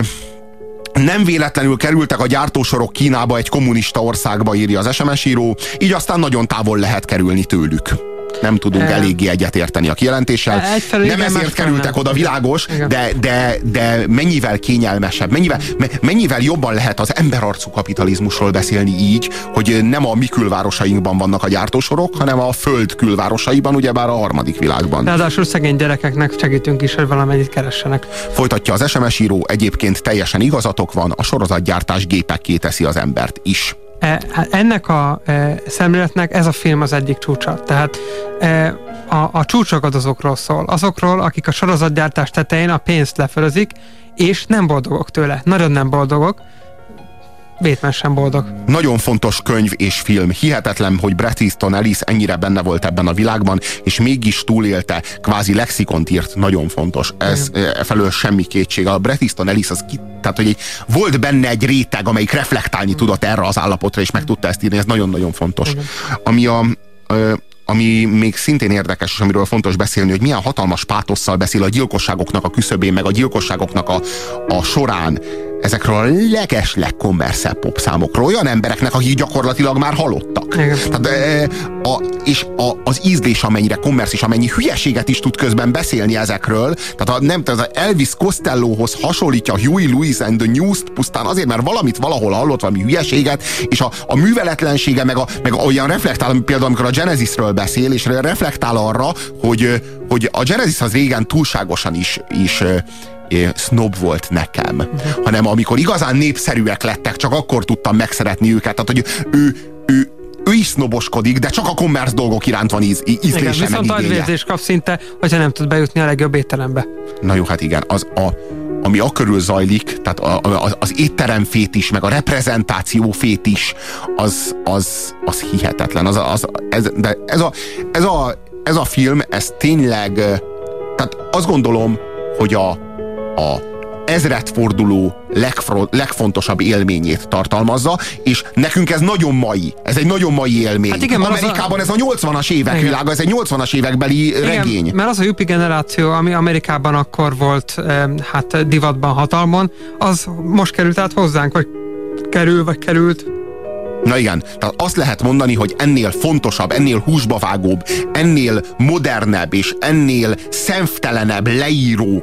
nem véletlenül kerültek a gyártósorok Kínába egy kommunista országba, írja az SMS író, így aztán nagyon távol lehet kerülni tőlük. Nem tudunk E- eléggé egyetérteni a kijelentéssel. E- egyfelől Nem igen, ezért kerültek nem. oda, világos, Igen. de, de, de mennyivel kényelmesebb, mennyivel, me- mennyivel jobban lehet az emberarcú kapitalizmusról beszélni így, hogy nem a mi külvárosainkban vannak a gyártósorok, hanem a föld külvárosaiban, ugyebár a harmadik világban. Ráadásul szegény gyerekeknek segítünk is, hogy valamennyit keressenek. Folytatja az SMS író, egyébként teljesen igazatok van, a sorozatgyártás gépekké teszi az embert is. E, ennek a e, szemléletnek ez a film az egyik csúcsa. Tehát e, a, a csúcsagadozókról szól. Azokról, akik a sorozatgyártás tetején a pénzt lefölözik, és nem boldogok tőle. Nagyon nem boldogok. Bateman sem boldog. Nagyon fontos könyv és film. Hihetetlen, hogy Bret Easton Ellis ennyire benne volt ebben a világban, és mégis túlélte, kvázi lexikont írt. Nagyon fontos. Ez e felől semmi kétség. A Bret Easton Ellis az ki, tehát, hogy egy, volt benne egy réteg, amelyik reflektálni tudott erre az állapotra, és meg tudta ezt írni. Ez nagyon-nagyon fontos. Ami a ö, ami még szintén érdekes, és amiről fontos beszélni, hogy milyen hatalmas pátosszal beszél a gyilkosságoknak a küszöbén, meg a gyilkosságoknak a, a során ezekről a leges legkommerszebb popszámokról, olyan embereknek, akik gyakorlatilag már halottak. Tehát, e, a, és a, az ízlés, amennyire kommersz, és amennyi hülyeséget is tud közben beszélni ezekről, tehát a, nem, tehát az Elvis Costellohoz hasonlítja Huey Lewis and the News-t pusztán azért, mert valamit valahol hallott, valami hülyeséget, és a, a műveletlensége, meg, a, meg olyan reflektál, például amikor a Genesisről beszél, és reflektál arra, hogy, hogy a Genesis az régen túlságosan is, is snob volt nekem, uh-huh. hanem amikor igazán népszerűek lettek, csak akkor tudtam megszeretni őket. Tehát, hogy ő, ő, ő is sznoboskodik, de csak a commerce dolgok iránt van íz, ízlése, Igen, viszont agyvérzés kap szinte, hogyha nem tud bejutni a legjobb étterembe. Na jó, hát igen, az a, ami a körül zajlik, tehát a, a, az étterem fétis, meg a reprezentáció fétis, az, az, az hihetetlen. Az, az, ez, de ez, a, ez, a, ez a film, ez tényleg, tehát azt gondolom, hogy a, a ezredforduló legfontosabb élményét tartalmazza, és nekünk ez nagyon mai. Ez egy nagyon mai élmény. Hát igen, Amerikában a- ez a 80-as évek Igen. világa, ez egy 80-as évekbeli regény. Igen, mert az a Yuppie generáció, ami Amerikában akkor volt eh, hát divatban hatalmon, az most került át hozzánk, vagy kerül, vagy került. Na igen, tehát azt lehet mondani, hogy ennél fontosabb, ennél húsba vágóbb, ennél modernebb és ennél szemtelenebb leíró,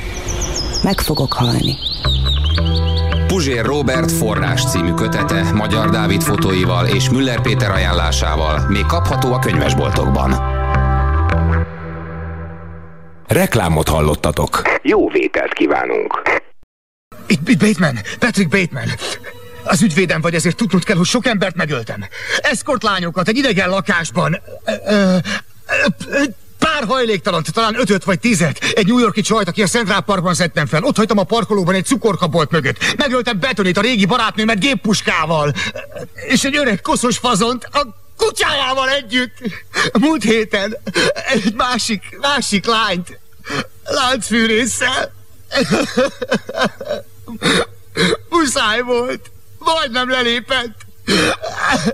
meg fogok halni. Puzsér Robert forrás című kötete Magyar Dávid fotóival és Müller Péter ajánlásával még kapható a könyvesboltokban. Reklámot hallottatok. Jó vételt kívánunk. Itt, itt Bateman, Patrick Bateman. Az ügyvédem vagy, ezért tudnod kell, hogy sok embert megöltem. Eszkort lányokat egy idegen lakásban. Ö, ö, ö, Pár hajléktalant, talán ötöt vagy tizet. Egy New Yorki csajt, aki a Central Parkban szedtem fel. Ott hagytam a parkolóban egy cukorkabolt mögött. Megöltem Betonit, a régi barátnőmet géppuskával. És egy öreg koszos fazont a kutyájával együtt. Múlt héten egy másik, másik lányt láncfűrészsel. Muszáj volt. Majdnem lelépett.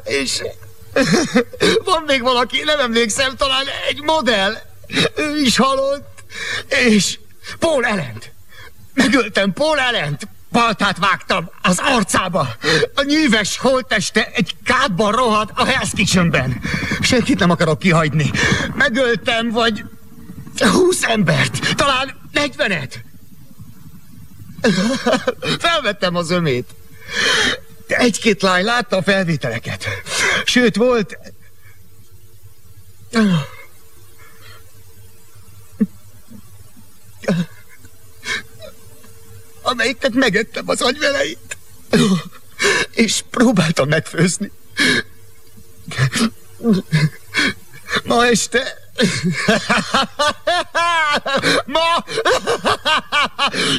És van még valaki, nem emlékszem, talán egy modell. Ő is halott. És Paul Ellent. Megöltem Paul Ellent. Baltát vágtam az arcába. A nyíves holteste egy kádban rohadt a Hell's Kitchenben. Senkit nem akarok kihagyni. Megöltem, vagy húsz embert, talán negyvenet. Felvettem az ömét. Egy-két lány látta a felvételeket. Sőt, volt... Amelyiknek megettem az agyveleit. És próbáltam megfőzni. Ma este Ma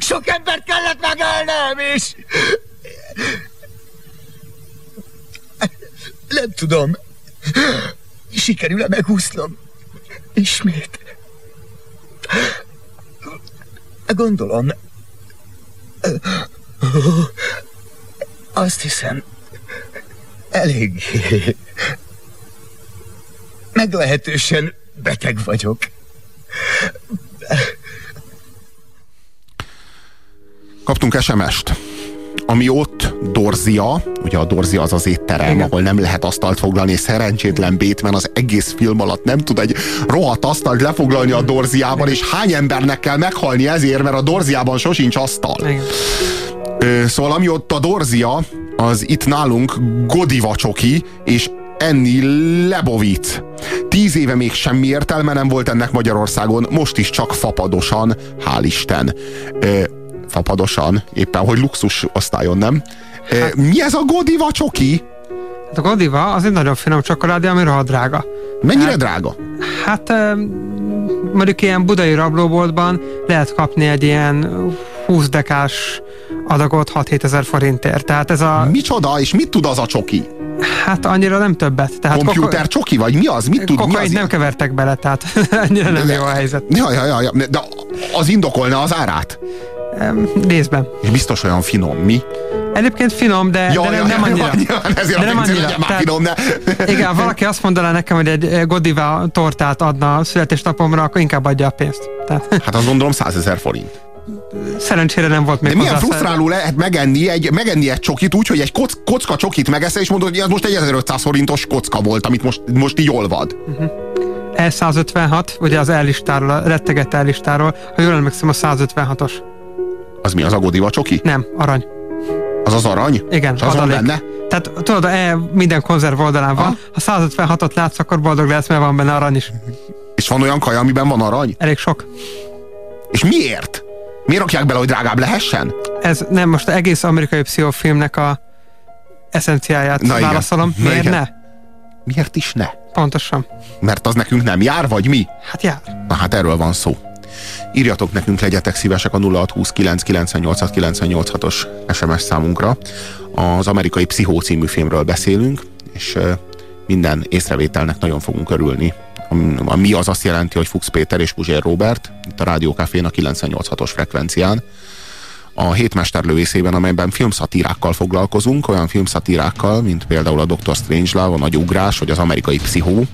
sok embert kellett megölnem, és... Nem tudom. Sikerül-e megúsznom? Ismét. Gondolom. Azt hiszem, elég meglehetősen beteg vagyok. Kaptunk SMS-t ami ott Dorzia, ugye a Dorzia az az étterem, Igen. ahol nem lehet asztalt foglalni, és szerencsétlen Bateman az egész film alatt nem tud egy rohadt asztalt lefoglalni a Dorziában, és hány embernek kell meghalni ezért, mert a Dorziában sosincs asztal. Igen. Szóval ami ott a Dorzia, az itt nálunk Godiva csoki, és enni Lebovic. Tíz éve még semmi értelme nem volt ennek Magyarországon, most is csak fapadosan, hál' Isten fapadosan, éppen hogy luxus osztályon, nem? Hát, Mi ez a Godiva csoki? Hát a Godiva az egy nagyon finom csokoládé, ami rohadt drága. Mennyire hát, drága? Hát mondjuk ilyen budai rablóboltban lehet kapni egy ilyen 20 dekás adagot 6-7 ezer forintért. Tehát ez a... Micsoda? És mit tud az a csoki? Hát annyira nem többet. Tehát Computer koko... csoki, vagy mi az? Mit tud? Mi az? nem kevertek bele, tehát annyira nem jó a helyzet. Ja, ja, ja, ja, de az indokolna az árát? Részben. És biztos olyan finom, mi? Egyébként finom, de, ja, de nem, ja, nem annyira. Ja, ezért de nem annyira. Tehát, finom, ne. Igen, valaki azt mondaná nekem, hogy egy Godiva tortát adna a születésnapomra, akkor inkább adja a pénzt. Tehát. Hát azt gondolom 100 ezer forint. Szerencsére nem volt még De milyen frusztráló lehet megenni egy, megenni egy csokit úgy, hogy egy koc, kocka csokit megeszel, és mondod, hogy ez most egy 1500 forintos kocka volt, amit most, most így olvad. Uh-huh. E156, ugye az ellistáról, a retteget ellistáról, ha jól emlékszem, a 156-os. Az mi, az a Godiva csoki? Nem, arany. Az az arany? Igen, És az van benne? Tehát tudod, e, minden konzerv oldalán van. Ha 156-ot látsz, akkor boldog lesz, mert van benne arany is. És van olyan kaja, amiben van arany? Elég sok. És miért? Miért rakják bele, hogy drágább lehessen? Ez nem, most egész amerikai pszichofilmnek a eszenciáját Na válaszolom. Igen. Miért ne? Miért is ne? Pontosan. Mert az nekünk nem jár, vagy mi? Hát jár. Na hát erről van szó. Írjatok nekünk, legyetek szívesek a 0629 os SMS számunkra. Az amerikai Pszichó című filmről beszélünk, és minden észrevételnek nagyon fogunk örülni. Mi az azt jelenti, hogy Fuchs Péter és Puzsér Robert, itt a Rádiókafén a 98.6-os frekvencián. A hétmesterlövészében, amelyben filmszatírákkal foglalkozunk, olyan filmszatírákkal, mint például a Dr. Strangelove, a Nagy Ugrás, vagy az amerikai Pszichó,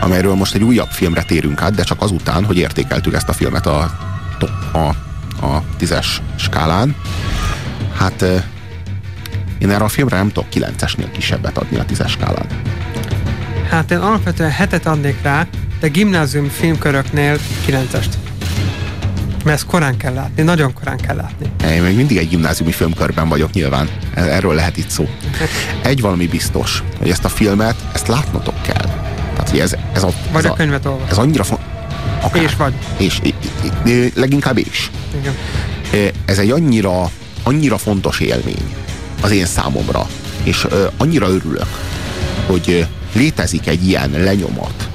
amelyről most egy újabb filmre térünk át, de csak azután, hogy értékeltük ezt a filmet a, a, a tízes skálán. Hát én erre a filmre nem tudok kilencesnél kisebbet adni a tízes skálán. Hát én alapvetően hetet adnék rá, de gimnázium filmköröknél kilencest. Mert ezt korán kell látni, nagyon korán kell látni. Én még mindig egy gimnáziumi filmkörben vagyok nyilván. Erről lehet itt szó. Egy valami biztos, hogy ezt a filmet, ezt látnotok kell. Hogy ez, ez a... Vagy ez a könyvet olvas. Ez annyira font... Akár. És vagy. És, leginkább is. Igen. Ez egy annyira, annyira fontos élmény az én számomra, és annyira örülök, hogy létezik egy ilyen lenyomat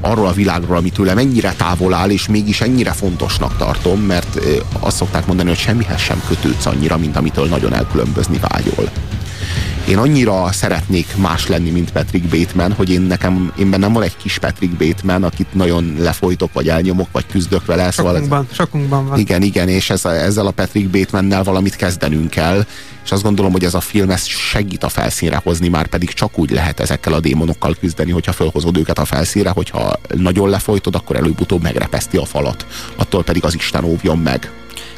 arról a világról, ami tőlem ennyire távol áll, és mégis ennyire fontosnak tartom, mert azt szokták mondani, hogy semmihez sem kötődsz annyira, mint amitől nagyon elkülönbözni vágyol én annyira szeretnék más lenni, mint Patrick Bateman, hogy én nekem, én bennem van egy kis Patrick Bateman, akit nagyon lefolytok, vagy elnyomok, vagy küzdök vele. Sokunkban, szóval ez, sokunkban van. Igen, igen, és ez, ezzel a Patrick Batemannel valamit kezdenünk kell, és azt gondolom, hogy ez a film ezt segít a felszínre hozni, már pedig csak úgy lehet ezekkel a démonokkal küzdeni, hogyha felhozod őket a felszínre, hogyha nagyon lefolytod, akkor előbb-utóbb megrepeszti a falat. Attól pedig az Isten óvjon meg.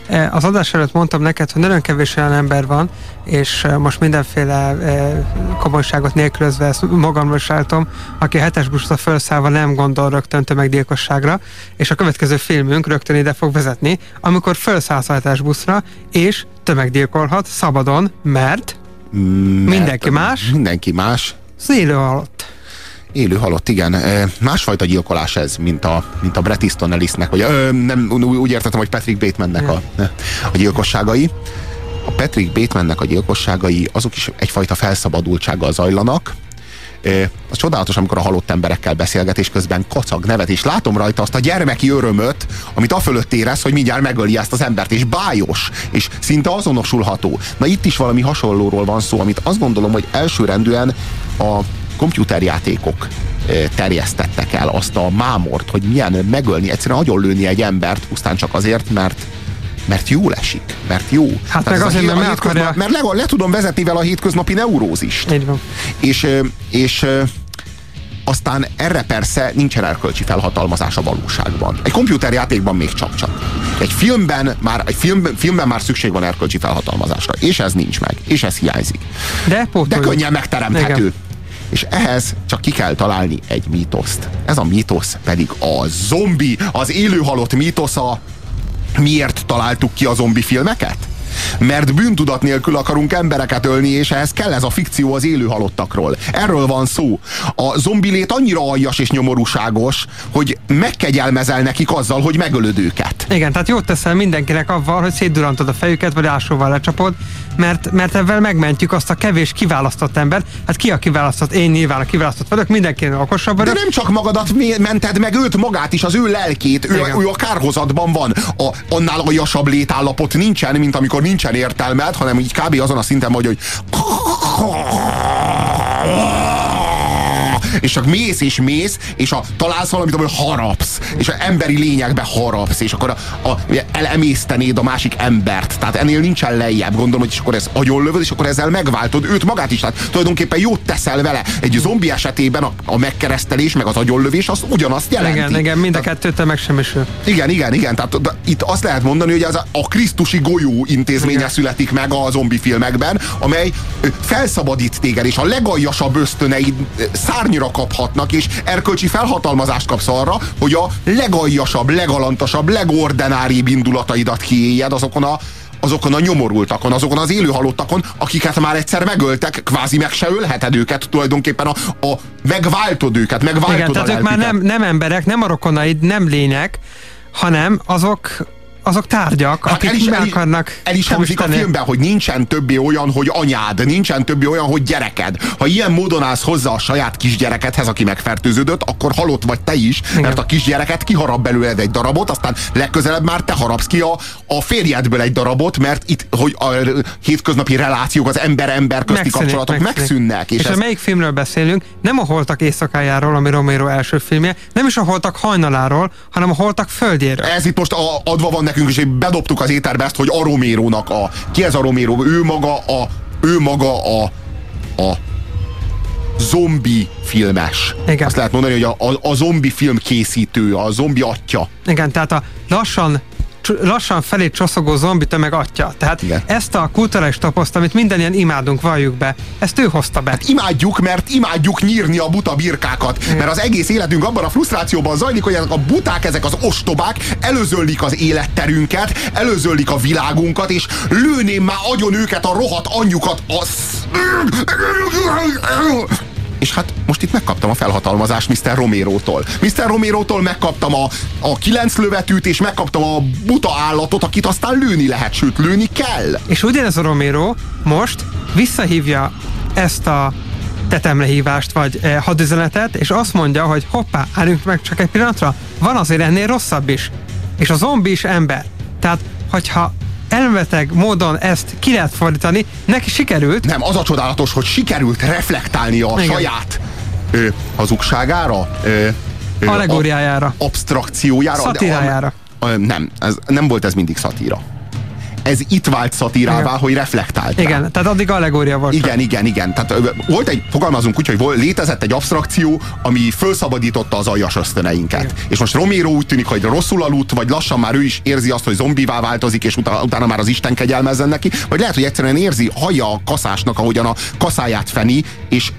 E, az adás előtt mondtam neked, hogy nagyon kevés olyan ember van, és e, most mindenféle e, komolyságot nélkülözve ezt magamról sálltom, aki hetes buszra felszállva nem gondol rögtön tömeggyilkosságra, és a következő filmünk rögtön ide fog vezetni, amikor felszállsz a hetes buszra, és tömeggyilkolhat szabadon, mert, mert mindenki más. Mindenki más. Az élő halott. Élő halott, igen. Másfajta gyilkolás ez, mint a, mint a Bret Easton Ellisnek, vagy ö, nem, úgy értettem, hogy Patrick Batemannek a, a gyilkosságai. A Patrick Batemannek a gyilkosságai azok is egyfajta felszabadultsággal zajlanak, az csodálatos, amikor a halott emberekkel beszélget, és közben kacag nevet, és látom rajta azt a gyermeki örömöt, amit a fölött érez, hogy mindjárt megöli ezt az embert, és bájos, és szinte azonosulható. Na itt is valami hasonlóról van szó, amit azt gondolom, hogy elsőrendűen a komputerjátékok ö, terjesztettek el azt a mámort, hogy milyen megölni, egyszerűen agyonlőni egy embert, pusztán csak azért, mert mert jól esik, mert jó. Hát Tehát meg azért, mert meg akarja- Mert le, le tudom vezetni vele a hétköznapi neurózist. Így van. És, ö, és ö, aztán erre persze nincsen erkölcsi felhatalmazás a valóságban. Egy komputerjátékban még csak-csak. Egy filmben már, egy film, filmben már szükség van erkölcsi felhatalmazásra. És ez nincs meg. És ez hiányzik. De, De pótoljuk. könnyen megteremthető. Igen. És ehhez csak ki kell találni egy mítoszt. Ez a mítosz pedig a zombi, az élőhalott mítosza. Miért találtuk ki a zombi filmeket? Mert bűntudat nélkül akarunk embereket ölni, és ehhez kell ez a fikció az élő halottakról. Erről van szó. A zombi lét annyira aljas és nyomorúságos, hogy megkegyelmezel nekik azzal, hogy megölöd őket. Igen, tehát jót teszel mindenkinek avval, hogy szétdurantod a fejüket, vagy ásóval lecsapod, mert, mert ebben megmentjük azt a kevés kiválasztott embert. Hát ki a kiválasztott? Én nyilván a kiválasztott vagyok, mindenkinek okosabb De vagyok. nem csak magadat mented meg, őt magát is, az ő lelkét, ő, Igen. ő a kárhozatban van. A, annál aljasabb létállapot nincsen, mint amikor nincsen értelmed, hanem így kb. azon a szinten vagy, hogy és csak mész és mész, és a, találsz valamit, ahol harapsz, és a emberi lényekbe harapsz, és akkor a, a, elemésztenéd a másik embert. Tehát ennél nincsen lejjebb. Gondolom, hogy és akkor ez agyonlövöd, és akkor ezzel megváltod őt magát is. Tehát tulajdonképpen jót teszel vele. Egy zombi esetében a, a megkeresztelés, meg az agyonlövés, az ugyanazt jelenti. Igen, igen, mind a kettőt megsemmisül. Igen, igen, igen. Tehát de itt azt lehet mondani, hogy ez a, a Krisztusi golyó intézménye Igen. születik meg a zombi filmekben, amely felszabadít téged, és a legaljasabb ösztöneid ö, szárnyra kaphatnak, és erkölcsi felhatalmazást kapsz arra, hogy a legaljasabb, legalantasabb, legordináribb indulataidat kiéljed azokon a azokon a nyomorultakon, azokon az élőhalottakon, akiket már egyszer megöltek, kvázi meg se ölheted őket, tulajdonképpen a, a megváltod őket, megváltod Igen, tehát ők már nem, nem emberek, nem a rokonaid, nem lények, hanem azok, azok tárgyak, Hát akik el is, meg akarnak el is hangzik a filmben, hogy nincsen többé olyan, hogy anyád, nincsen többé olyan, hogy gyereked. Ha ilyen módon állsz hozzá a saját kisgyerekedhez, aki megfertőződött, akkor halott vagy te is, Igen. mert a kisgyereket kiharap belőled egy darabot, aztán legközelebb már te harapsz ki a, a férjedből egy darabot, mert itt, hogy a hétköznapi relációk, az ember-ember közti Megszűnik, kapcsolatok megszűnnek. És, és ez, a melyik filmről beszélünk? Nem a Holtak éjszakájáról, ami Romero első filmje, nem is a Holtak hajnaláról, hanem a Holtak földjéről. ez itt most a, adva van nekünk, és bedobtuk az éterbe ezt, hogy a Romérónak a... Ki ez a? Ő maga a... Ő maga a... a zombi filmes. Igen. Azt lehet mondani, hogy a, a, a zombi film készítő, a zombi atya. Igen, tehát a lassan lassan felé csoszogó zombi tömeg atya. Tehát Igen. ezt a kulturális taposzt, amit minden ilyen imádunk, valljuk be, ezt ő hozta be. Hát imádjuk, mert imádjuk nyírni a buta birkákat. Igen. Mert az egész életünk abban a frusztrációban zajlik, hogy ezek a buták, ezek az ostobák előzöllik az életterünket, előzöllik a világunkat, és lőném már agyon őket, a rohadt anyjukat, a sz- és hát most itt megkaptam a felhatalmazást Mr. Romero-tól. Mr. Romero-tól megkaptam a, a kilenc lövetűt, és megkaptam a buta állatot, akit aztán lőni lehet, sőt lőni kell. És ugyanez a Romero most visszahívja ezt a tetemlehívást vagy eh, hadüzenetet, és azt mondja, hogy hoppá, álljunk meg csak egy pillanatra, van azért ennél rosszabb is. És a zombi is ember. Tehát, hogyha elmeteg módon ezt ki lehet fordítani, neki sikerült. Nem, az a csodálatos, hogy sikerült reflektálni a Igen. saját ö, hazugságára, ö, ö, Allegóriájára. a- abstrakciójára. de Szatírájára. A, a, nem, ez, nem volt ez mindig szatíra. Ez itt vált szatírává, Igen. hogy reflektált. rá. Igen, tehát addig allegória volt. Igen, igen, igen. Tehát volt egy, fogalmazunk úgy, hogy volt, létezett egy abstrakció, ami felszabadította az aljas ösztöneinket. Igen. És most Romero úgy tűnik, hogy rosszul aludt, vagy lassan már ő is érzi azt, hogy zombivá változik, és utána, utána már az Isten kegyelmezzen neki, vagy lehet, hogy egyszerűen érzi, hallja a kaszásnak, ahogyan a kaszáját feni, és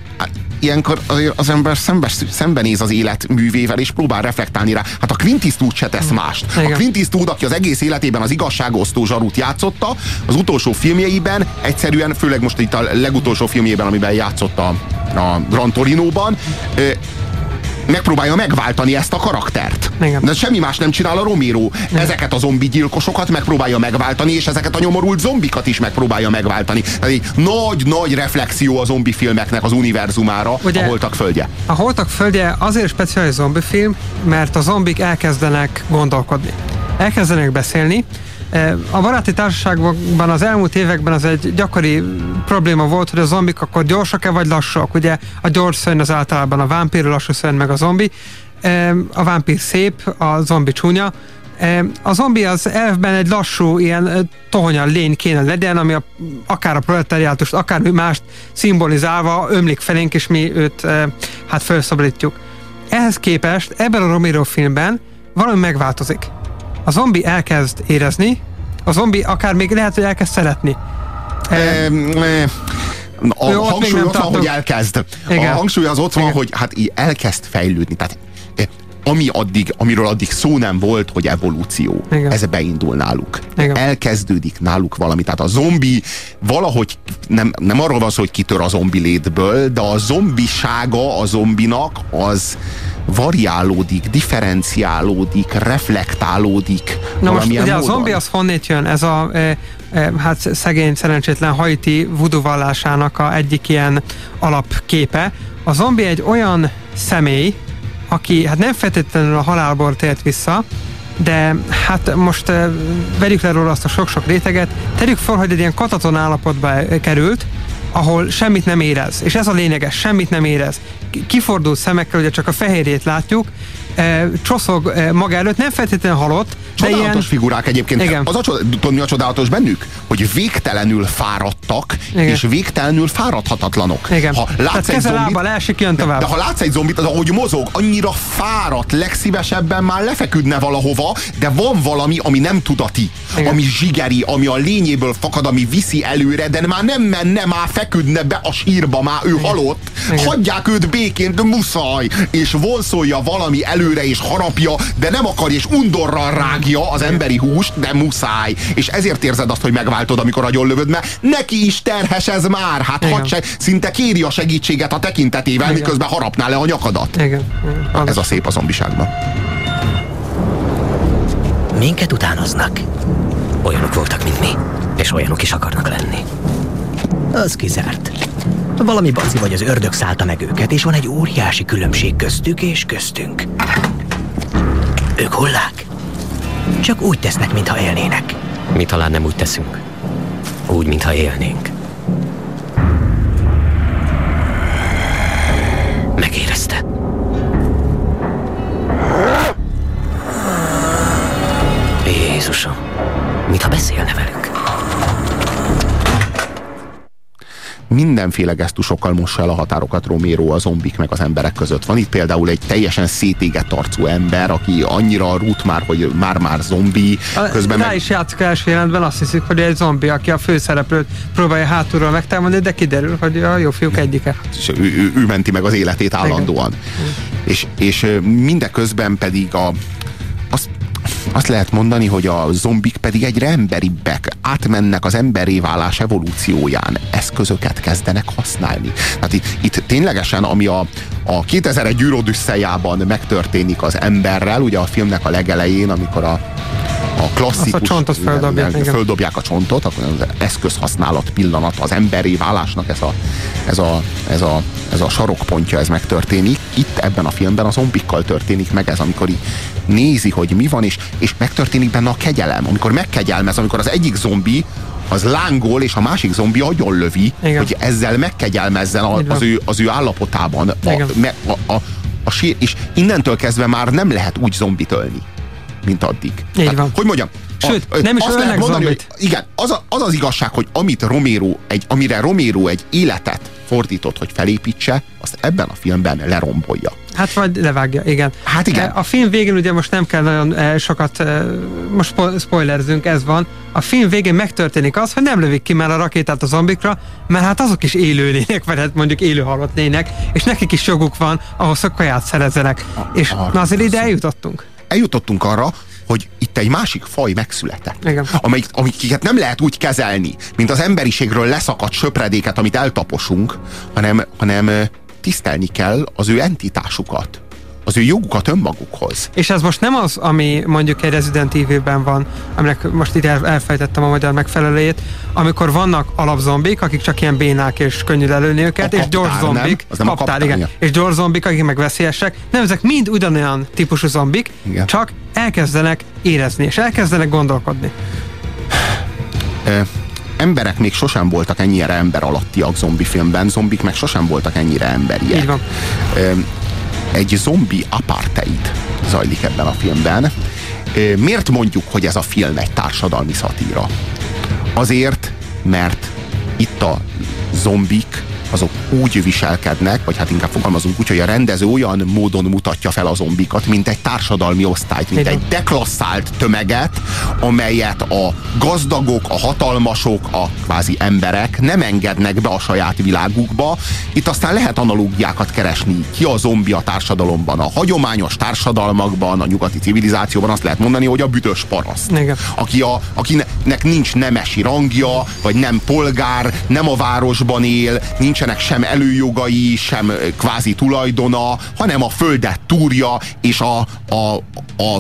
ilyenkor az ember szembe, szembenéz az élet művével, és próbál reflektálni rá. Hát a Clint Eastwood se tesz mást. A Igen. Clint Eastwood, aki az egész életében az igazságosztó zsarút játszotta, az utolsó filmjeiben egyszerűen, főleg most itt a legutolsó filmjében, amiben játszott a, a Gran Torino-ban, megpróbálja megváltani ezt a karaktert. Igen. De semmi más nem csinál a Romero. Ezeket a zombi gyilkosokat megpróbálja megváltani, és ezeket a nyomorult zombikat is megpróbálja megváltani. Tehát egy nagy-nagy reflexió a zombi filmeknek az univerzumára, Ugye- a Holtak földje. A Holtak földje azért speciális zombifilm, mert a zombik elkezdenek gondolkodni. Elkezdenek beszélni. E, A baráti társaságban az elmúlt években az egy gyakori probléma volt, hogy a zombik akkor gyorsak-e vagy lassúak. Ugye a gyors szörny az általában a vámpír, a lassú szörny meg a zombi. E, A vámpír szép, a zombi csúnya. E, A zombi az elfben egy lassú, ilyen tohonyan lény kéne legyen, ami a, akár a proletariátust, akár mást szimbolizálva ömlik felénk, és mi őt hát felszabadítjuk. Ehhez képest ebben a Romero filmben valami megváltozik. A zombi elkezd érezni, a zombi akár még lehet, hogy elkezd szeretni. E, e, a Jó, ott hangsúly nem ott van, hogy elkezd. Igen. A hangsúly az ott van, Igen. hogy hát így elkezd fejlődni. Tehát eh, ami addig, amiről addig szó nem volt, hogy evolúció, Igen. ez beindul náluk. Igen. Elkezdődik náluk valami. Tehát a zombi valahogy nem, nem arról van szó, hogy kitör a zombi létből, de a zombisága a zombinak az variálódik, differenciálódik, reflektálódik. Na most ugye a módon. zombi az honnét jön? Ez a e, e, hát szegény, szerencsétlen haiti voodoo vallásának a egyik ilyen alapképe. A zombi egy olyan személy, aki hát nem feltétlenül a halálból tért vissza, de hát most e, vegyük le róla azt a sok-sok réteget, tegyük fel, hogy egy ilyen kataton állapotba e, került, ahol semmit nem érez. És ez a lényeges, semmit nem érez. Ki- Kifordult szemekkel, ugye csak a fehérjét látjuk, e, csoszog e, maga előtt, nem feltétlenül halott, de Csodálatos ilyen... figurák egyébként. Igen. Az a, tudod, mi a csodálatos bennük? Hogy végtelenül fáradtak, Igen. és végtelenül fáradhatatlanok. Igen. Ha Tehát látsz egy keze zombit, leesik, jön de, tovább. de ha látsz egy zombit, az ahogy mozog, annyira fáradt, legszívesebben már lefeküdne valahova, de van valami, ami nem tudati, Igen. ami zsigeri, ami a lényéből fakad, ami viszi előre, de már nem menne, már feküdne be a sírba, már ő halott. Igen. Hagyják őt békén, de muszáj, és vonszolja valami előre, és harapja, de nem akar, és undorral rágja az emberi húst, de muszáj. És ezért érzed azt, hogy megváltod, amikor agyonlövöd, mert neki is terhes ez már. Hát hadd se, szinte kéri a segítséget a tekintetével, Igen. miközben harapná le a nyakadat. Igen. Igen. Ez a szép a zombiságban. Minket utánoznak. Olyanok voltak, mint mi, és olyanok is akarnak lenni. Az kizárt. Valami bazi vagy az ördög szállta meg őket, és van egy óriási különbség köztük és köztünk. Ők hullák. Csak úgy tesznek, mintha élnének. Mi talán nem úgy teszünk. Úgy, mintha élnénk. Megérezte. Jézusom, mintha beszélne velünk. Mindenféle gesztusokkal mossa el a határokat Romero a zombik meg az emberek között. Van itt például egy teljesen szétégett arcú ember, aki annyira rút már, hogy már-már zombi, közben Rá meg is játszik első jelentben, azt hiszik, hogy egy zombi, aki a főszereplőt próbálja hátulról megtámadni, de kiderül, hogy a jó fiúk egyike. és ő, ő, ő menti meg az életét állandóan. És, és ö, mindeközben pedig a, azt, azt lehet mondani, hogy a zombik pedig egyre emberibbek, átmennek az emberé válás evolúcióján, eszközöket kezdenek használni. Tehát itt, itt ténylegesen, ami a, a 2001 űrodüsszeljában megtörténik az emberrel, ugye a filmnek a legelején, amikor a, a klasszikus... Azt a csontot földobják, igen. földobják a csontot, akkor az eszközhasználat pillanat, az emberi válásnak ez a, ez a, ez a, ez a sarokpontja, ez megtörténik. Itt ebben a filmben a zombikkal történik meg ez, amikor így nézi, hogy mi van, és, és megtörténik benne a kegyelem. Amikor megkegyelmez, amikor az egyik zombi az lángol, és a másik zombi agyon lövi, Igen. hogy ezzel megkegyelmezzen a, az, ő, az ő állapotában. A, a, a, a sír, és innentől kezdve már nem lehet úgy zombit ölni, mint addig. Így van. Hogy mondjam, Sőt, a, nem is azt lehet mondani, zombit. hogy igen, az, a, az az igazság, hogy amit Romero, egy, amire Romero egy életet fordított, hogy felépítse, azt ebben a filmben lerombolja. Hát vagy levágja, igen. Hát igen. A film végén ugye most nem kell nagyon e, sokat, e, most spo- spoilerzünk, ez van. A film végén megtörténik az, hogy nem lövik ki már a rakétát a zombikra, mert hát azok is élő lények, vagy hát mondjuk élő halott lények, és nekik is joguk van ahhoz, hogy kaját szerezzenek. És na azért ide eljutottunk. Eljutottunk arra, hogy itt egy másik faj megszületett. Igen. Amelyik, amiket nem lehet úgy kezelni, mint az emberiségről leszakadt söpredéket, amit eltaposunk, hanem, hanem ö, tisztelni kell az ő entitásukat. az ő jogukat önmagukhoz. És ez most nem az, ami mondjuk egy Resident Evil-ben van, aminek most el- elfejtettem a magyar megfelelőjét, amikor vannak alapzombik, akik csak ilyen bénák és könnyű lelőni őket, A és gyors kaptár, nem? zombik, Az nem a kaptár, kaptár, igen, és gyors zombik, akik meg veszélyesek, nem, ezek mind ugyanolyan típusú zombik, Igen. csak elkezdenek érezni, és elkezdenek gondolkodni. Emberek még sosem voltak ennyire ember alattiak zombi filmben, zombik meg sosem voltak ennyire emberiek. Így van. Egy zombi apartheid zajlik ebben a filmben. Miért mondjuk, hogy ez a film egy társadalmi szatíra? Azért, mert itt a zombik azok úgy viselkednek, vagy hát inkább fogalmazunk úgy, hogy a rendező olyan módon mutatja fel a zombikat, mint egy társadalmi osztályt, mint egy deklasszált tömeget, amelyet a gazdagok, a hatalmasok, a kvázi emberek nem engednek be a saját világukba. Itt aztán lehet analógiákat keresni. Ki a zombi a társadalomban? A hagyományos társadalmakban, a nyugati civilizációban azt lehet mondani, hogy a büdös paraszt Igen. aki a, akinek nincs nemesi rangja, vagy nem polgár, nem a városban él, nincsenek sem előjogai, sem kvázi tulajdona, hanem a földet túrja, és a, a, a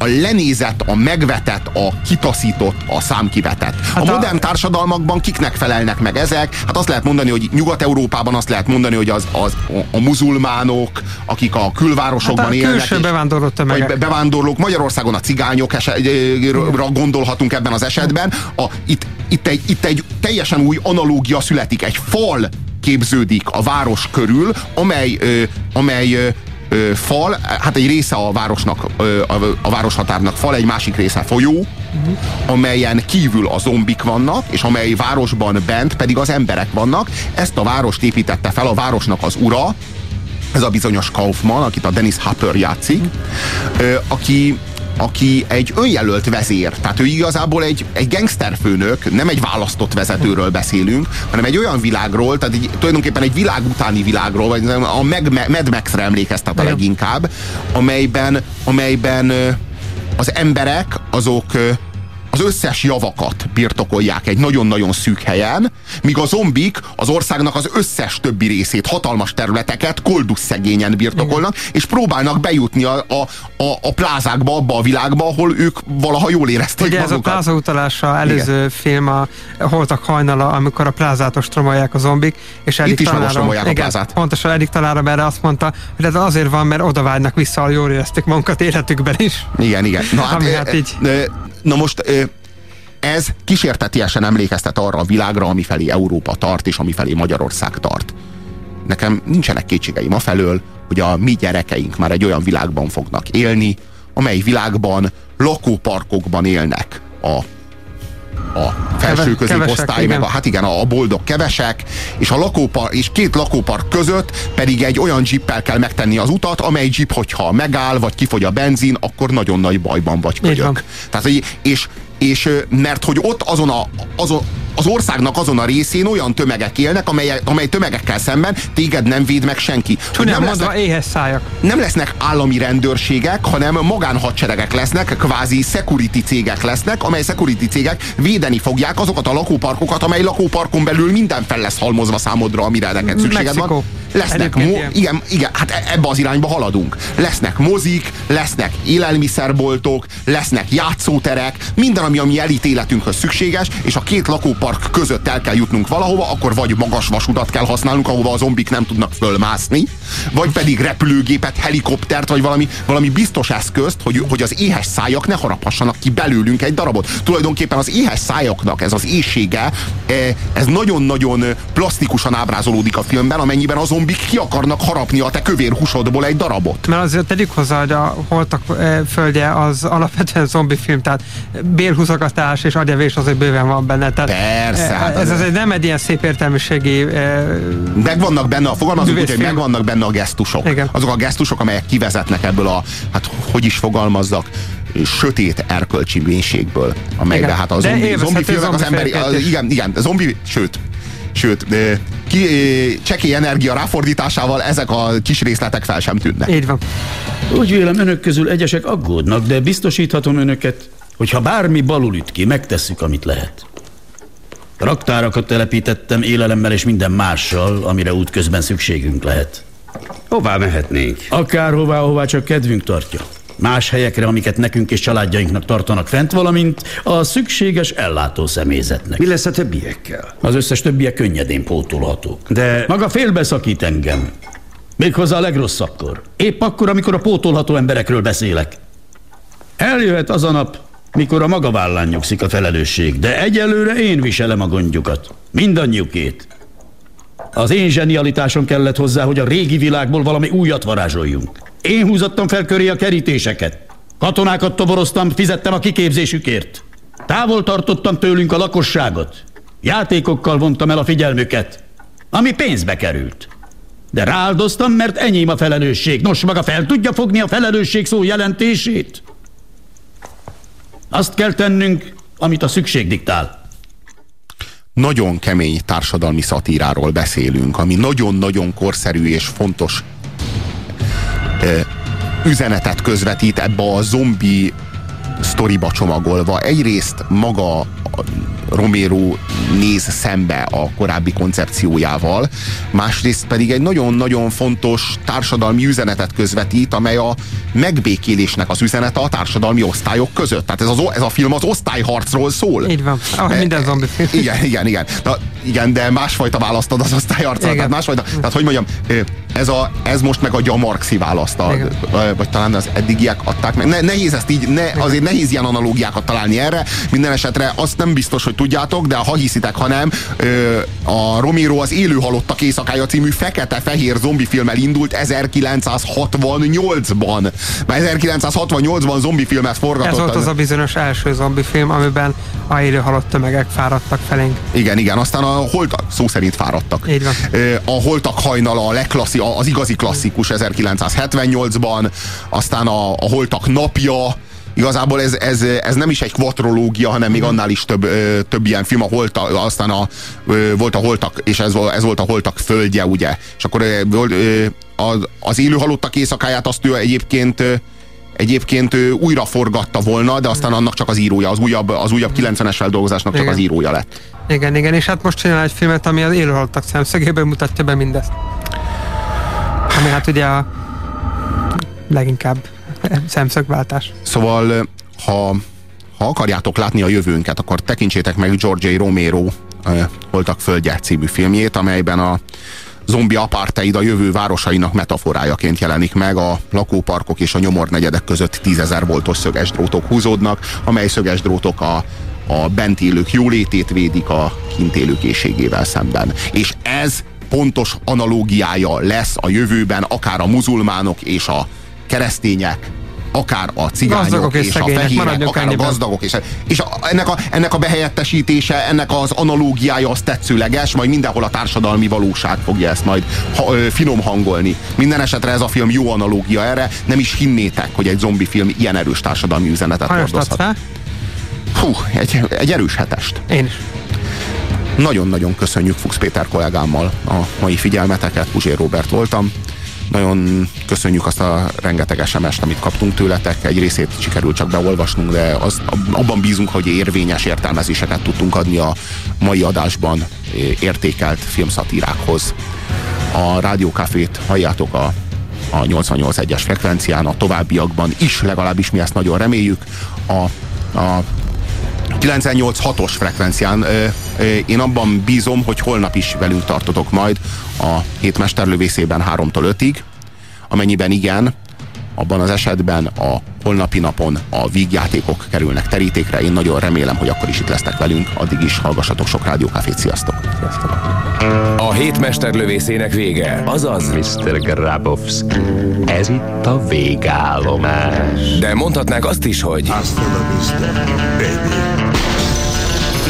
a lenézett, a megvetett, a kitaszított, a számkivetett. Hát a a- modern társadalmakban kiknek felelnek meg ezek? Hát azt lehet mondani, hogy Nyugat-Európában azt lehet mondani, hogy az, az a, a muzulmánok, akik a külvárosokban Hát a élnek. külső bevándorló tömegek. bevándorlók, Magyarországon a cigányok esetre gondolhatunk ebben az esetben. A, itt, itt, egy, itt egy teljesen új analógia születik, egy fal képződik a város körül, amely, ö, amely ö, ö, fal, hát egy része a városnak, ö, a, a városhatárnak fal, egy másik része folyó, amelyen kívül a zombik vannak, és amely városban bent pedig az emberek vannak. Ezt a várost építette fel a városnak az ura, ez a bizonyos Kaufman, akit a Dennis Hopper játszik, ö, aki aki egy önjelölt vezér, tehát ő igazából egy, egy gangsterfőnök, nem egy választott vezetőről beszélünk, hanem egy olyan világról, tehát egy, tulajdonképpen egy világ utáni világról, vagy a Meg- Mad Max-re emlékeztet a leginkább, amelyben, amelyben az emberek azok az összes javakat birtokolják egy nagyon-nagyon szűk helyen, míg a zombik az országnak az összes többi részét, hatalmas területeket koldus szegényen birtokolnak, és próbálnak bejutni a, a, a, a plázákba, abba a világba, ahol ők valaha jól érezték Ugye ez a magukat. pláza utalása előző film a Holtak hajnala, amikor a plázát ostromolják a zombik, és Erik Itt is tanárom- a igen, plázát. Pontosan Erik tanárom erre azt mondta, hogy ez azért van, mert oda vágynak vissza, ahol jól érezték magunkat életükben is. Igen, igen. Na, hát, Ami ö, hát így- ö, na most ez kísértetiesen emlékeztet arra a világra, amifelé Európa tart, és amifelé Magyarország tart. Nekem nincsenek kétségeim afelől, hogy a mi gyerekeink már egy olyan világban fognak élni, amely világban lakóparkokban élnek a a felső középosztály, meg a, hát igen, a boldog kevesek, és, a lakópar, és két lakópark között pedig egy olyan jeeppel kell megtenni az utat, amely jeep, hogyha megáll, vagy kifogy a benzin, akkor nagyon nagy bajban vagy kölyök. Tehát, és, és mert hogy ott azon a, azon, az országnak azon a részén olyan tömegek élnek, amely, amely tömegekkel szemben téged nem véd meg senki. Csúnyán nem, mondva, lesznek, éhes szájak. nem lesznek állami rendőrségek, hanem magánhadseregek lesznek, kvázi security cégek lesznek, amely security cégek védeni fogják azokat a lakóparkokat, amely lakóparkon belül minden fel lesz halmozva számodra, amire neked szükséged Mexikó. van. Lesznek, mo- ilyen. igen, igen, hát e- ebbe az irányba haladunk. Lesznek mozik, lesznek élelmiszerboltok, lesznek játszóterek, minden, ami a mi elítéletünkhöz szükséges, és a két lakópark között el kell jutnunk valahova, akkor vagy magas vasutat kell használnunk, ahova a zombik nem tudnak fölmászni, vagy pedig repülőgépet, helikoptert, vagy valami, valami biztos eszközt, hogy, hogy az éhes szájak ne haraphassanak ki belőlünk egy darabot. Tulajdonképpen az éhes szájaknak ez az éjsége, eh, ez nagyon-nagyon plastikusan ábrázolódik a filmben, amennyiben a zombik ki akarnak harapni a te kövér húsodból egy darabot. Mert azért tegyük hozzá, hogy a holtak eh, földje az alapvetően zombi film, tehát bélhúzogatás és agyevés azért bőven van benne. Tehát Persze, eh, hát ez, az- ez egy nem egy ilyen szép értelmiségi eh, Megvannak benne, a fogalmazunk úgy, hogy Művészfilm. megvannak benne a gesztusok. Igen. Azok a gesztusok, amelyek kivezetnek ebből a, hát hogy is fogalmazzak, sötét erkölcsi mélységből, amelyben Igen. hát a zombi, zombi filmek az emberi, az, igen, igen, zombi, sőt, sőt, ki, csekély energia ráfordításával ezek a kis részletek fel sem tűnnek. Így van. Úgy vélem, önök közül egyesek aggódnak, de biztosíthatom önöket, hogy ha bármi balul üt ki, megtesszük, amit lehet. Raktárakat telepítettem élelemmel és minden mással, amire útközben szükségünk lehet. Hová mehetnénk? Akárhová, hová csak kedvünk tartja. Más helyekre, amiket nekünk és családjainknak tartanak fent, valamint a szükséges ellátó személyzetnek. Mi lesz a többiekkel? Az összes többiek könnyedén pótolhatók. De maga félbeszakít engem. Méghozzá a legrosszabbkor. Épp akkor, amikor a pótolható emberekről beszélek. Eljöhet az a nap, mikor a maga vállán nyugszik a felelősség, de egyelőre én viselem a gondjukat. Mindannyiukét. Az én zsenialitásom kellett hozzá, hogy a régi világból valami újat varázsoljunk. Én húzottam fel köré a kerítéseket. Katonákat toboroztam, fizettem a kiképzésükért. Távol tartottam tőlünk a lakosságot. Játékokkal vontam el a figyelmüket, ami pénzbe került. De rááldoztam, mert enyém a felelősség. Nos, maga fel tudja fogni a felelősség szó jelentését? Azt kell tennünk, amit a szükség diktál. Nagyon kemény társadalmi szatíráról beszélünk, ami nagyon-nagyon korszerű és fontos ö, üzenetet közvetít ebbe a zombi sztoriba csomagolva. Egyrészt maga Romero néz szembe a korábbi koncepciójával, másrészt pedig egy nagyon-nagyon fontos társadalmi üzenetet közvetít, amely a megbékélésnek az üzenete a társadalmi osztályok között. Tehát ez, az, ez a film az osztályharcról szól. Így van, ahogy minden zombi film. Igen, igen, igen. Na, igen, de másfajta választod az osztályharcra. Tehát másfajta, tehát hogy mondjam, ez, a, ez most meg a gyamarxi választ, a, vagy talán az eddigiek adták meg. Ne, nehéz ezt így, ne, azért nehéz ilyen analógiákat találni erre. Minden esetre azt nem biztos, hogy tudjátok, de ha hiszitek, hanem a Romero az Élő halottak éjszakája című fekete-fehér zombifilmmel indult 1968-ban. Már 1968-ban zombifilmet forgatott. Ez volt az a bizonyos első zombifilm, amiben a élő halott tömegek fáradtak felénk. Igen, igen, aztán a holtak, szó szerint fáradtak. Így van. A holtak hajnala, a legklasszi, az igazi klasszikus 1978-ban, aztán a, a holtak napja, igazából ez, ez, ez nem is egy kvatrológia, hanem még annál is több, több ilyen film, a holta, aztán a, volt a holtak, és ez, ez volt a holtak földje, ugye. És akkor az, az élő halottak éjszakáját azt ő egyébként egyébként ő újra forgatta volna, de aztán annak csak az írója, az újabb, az újabb 90-es feldolgozásnak csak igen. az írója lett. Igen, igen, és hát most csinál egy filmet, ami az élőhalottak szemszögéből mutatja be mindezt. Ami hát ugye a leginkább szemszögváltás. Szóval, ha, ha akarjátok látni a jövőnket, akkor tekintsétek meg George A. Romero Holtak Földje című filmjét, amelyben a zombi apartheid a jövő városainak metaforájaként jelenik meg, a lakóparkok és a nyomornegyedek között tízezer voltos szöges drótok húzódnak, amely szöges drótok a, a bent élők jólétét védik a kint élők éjségével szemben. És ez pontos analógiája lesz a jövőben akár a muzulmánok és a keresztények, akár a cigányok és, és a fehérek, akár ennyiben. a gazdagok. És, és a, ennek, a, ennek a behelyettesítése, ennek az analógiája az tetszőleges, majd mindenhol a társadalmi valóság fogja ezt majd ha, ö, finom hangolni. Minden esetre ez a film jó analógia erre, nem is hinnétek, hogy egy zombi film ilyen erős társadalmi üzenetet hordozhat. Hú, egy, egy erős hetest. Én is. Nagyon-nagyon köszönjük Fuchs Péter kollégámmal a mai figyelmeteket, Puzsér Robert voltam. Nagyon köszönjük azt a rengeteg SMS-t, amit kaptunk tőletek. Egy részét sikerült csak beolvasnunk, de az, abban bízunk, hogy érvényes értelmezéseket tudtunk adni a mai adásban értékelt filmszatírákhoz. A Rádiókafét halljátok a a 88.1-es frekvencián, a továbbiakban is, legalábbis mi ezt nagyon reméljük. A, a 98.6-os frekvencián. Én abban bízom, hogy holnap is velünk tartotok majd a hét mesterlövészében 3-tól 5-ig. Amennyiben igen, abban az esetben a holnapi napon a vígjátékok kerülnek terítékre. Én nagyon remélem, hogy akkor is itt lesztek velünk. Addig is hallgassatok sok rádiókafét. Sziasztok! A hét mesterlövészének vége, azaz Mr. Grabowski, ez itt a végállomás. De mondhatnánk azt is, hogy Hasta la vista, baby.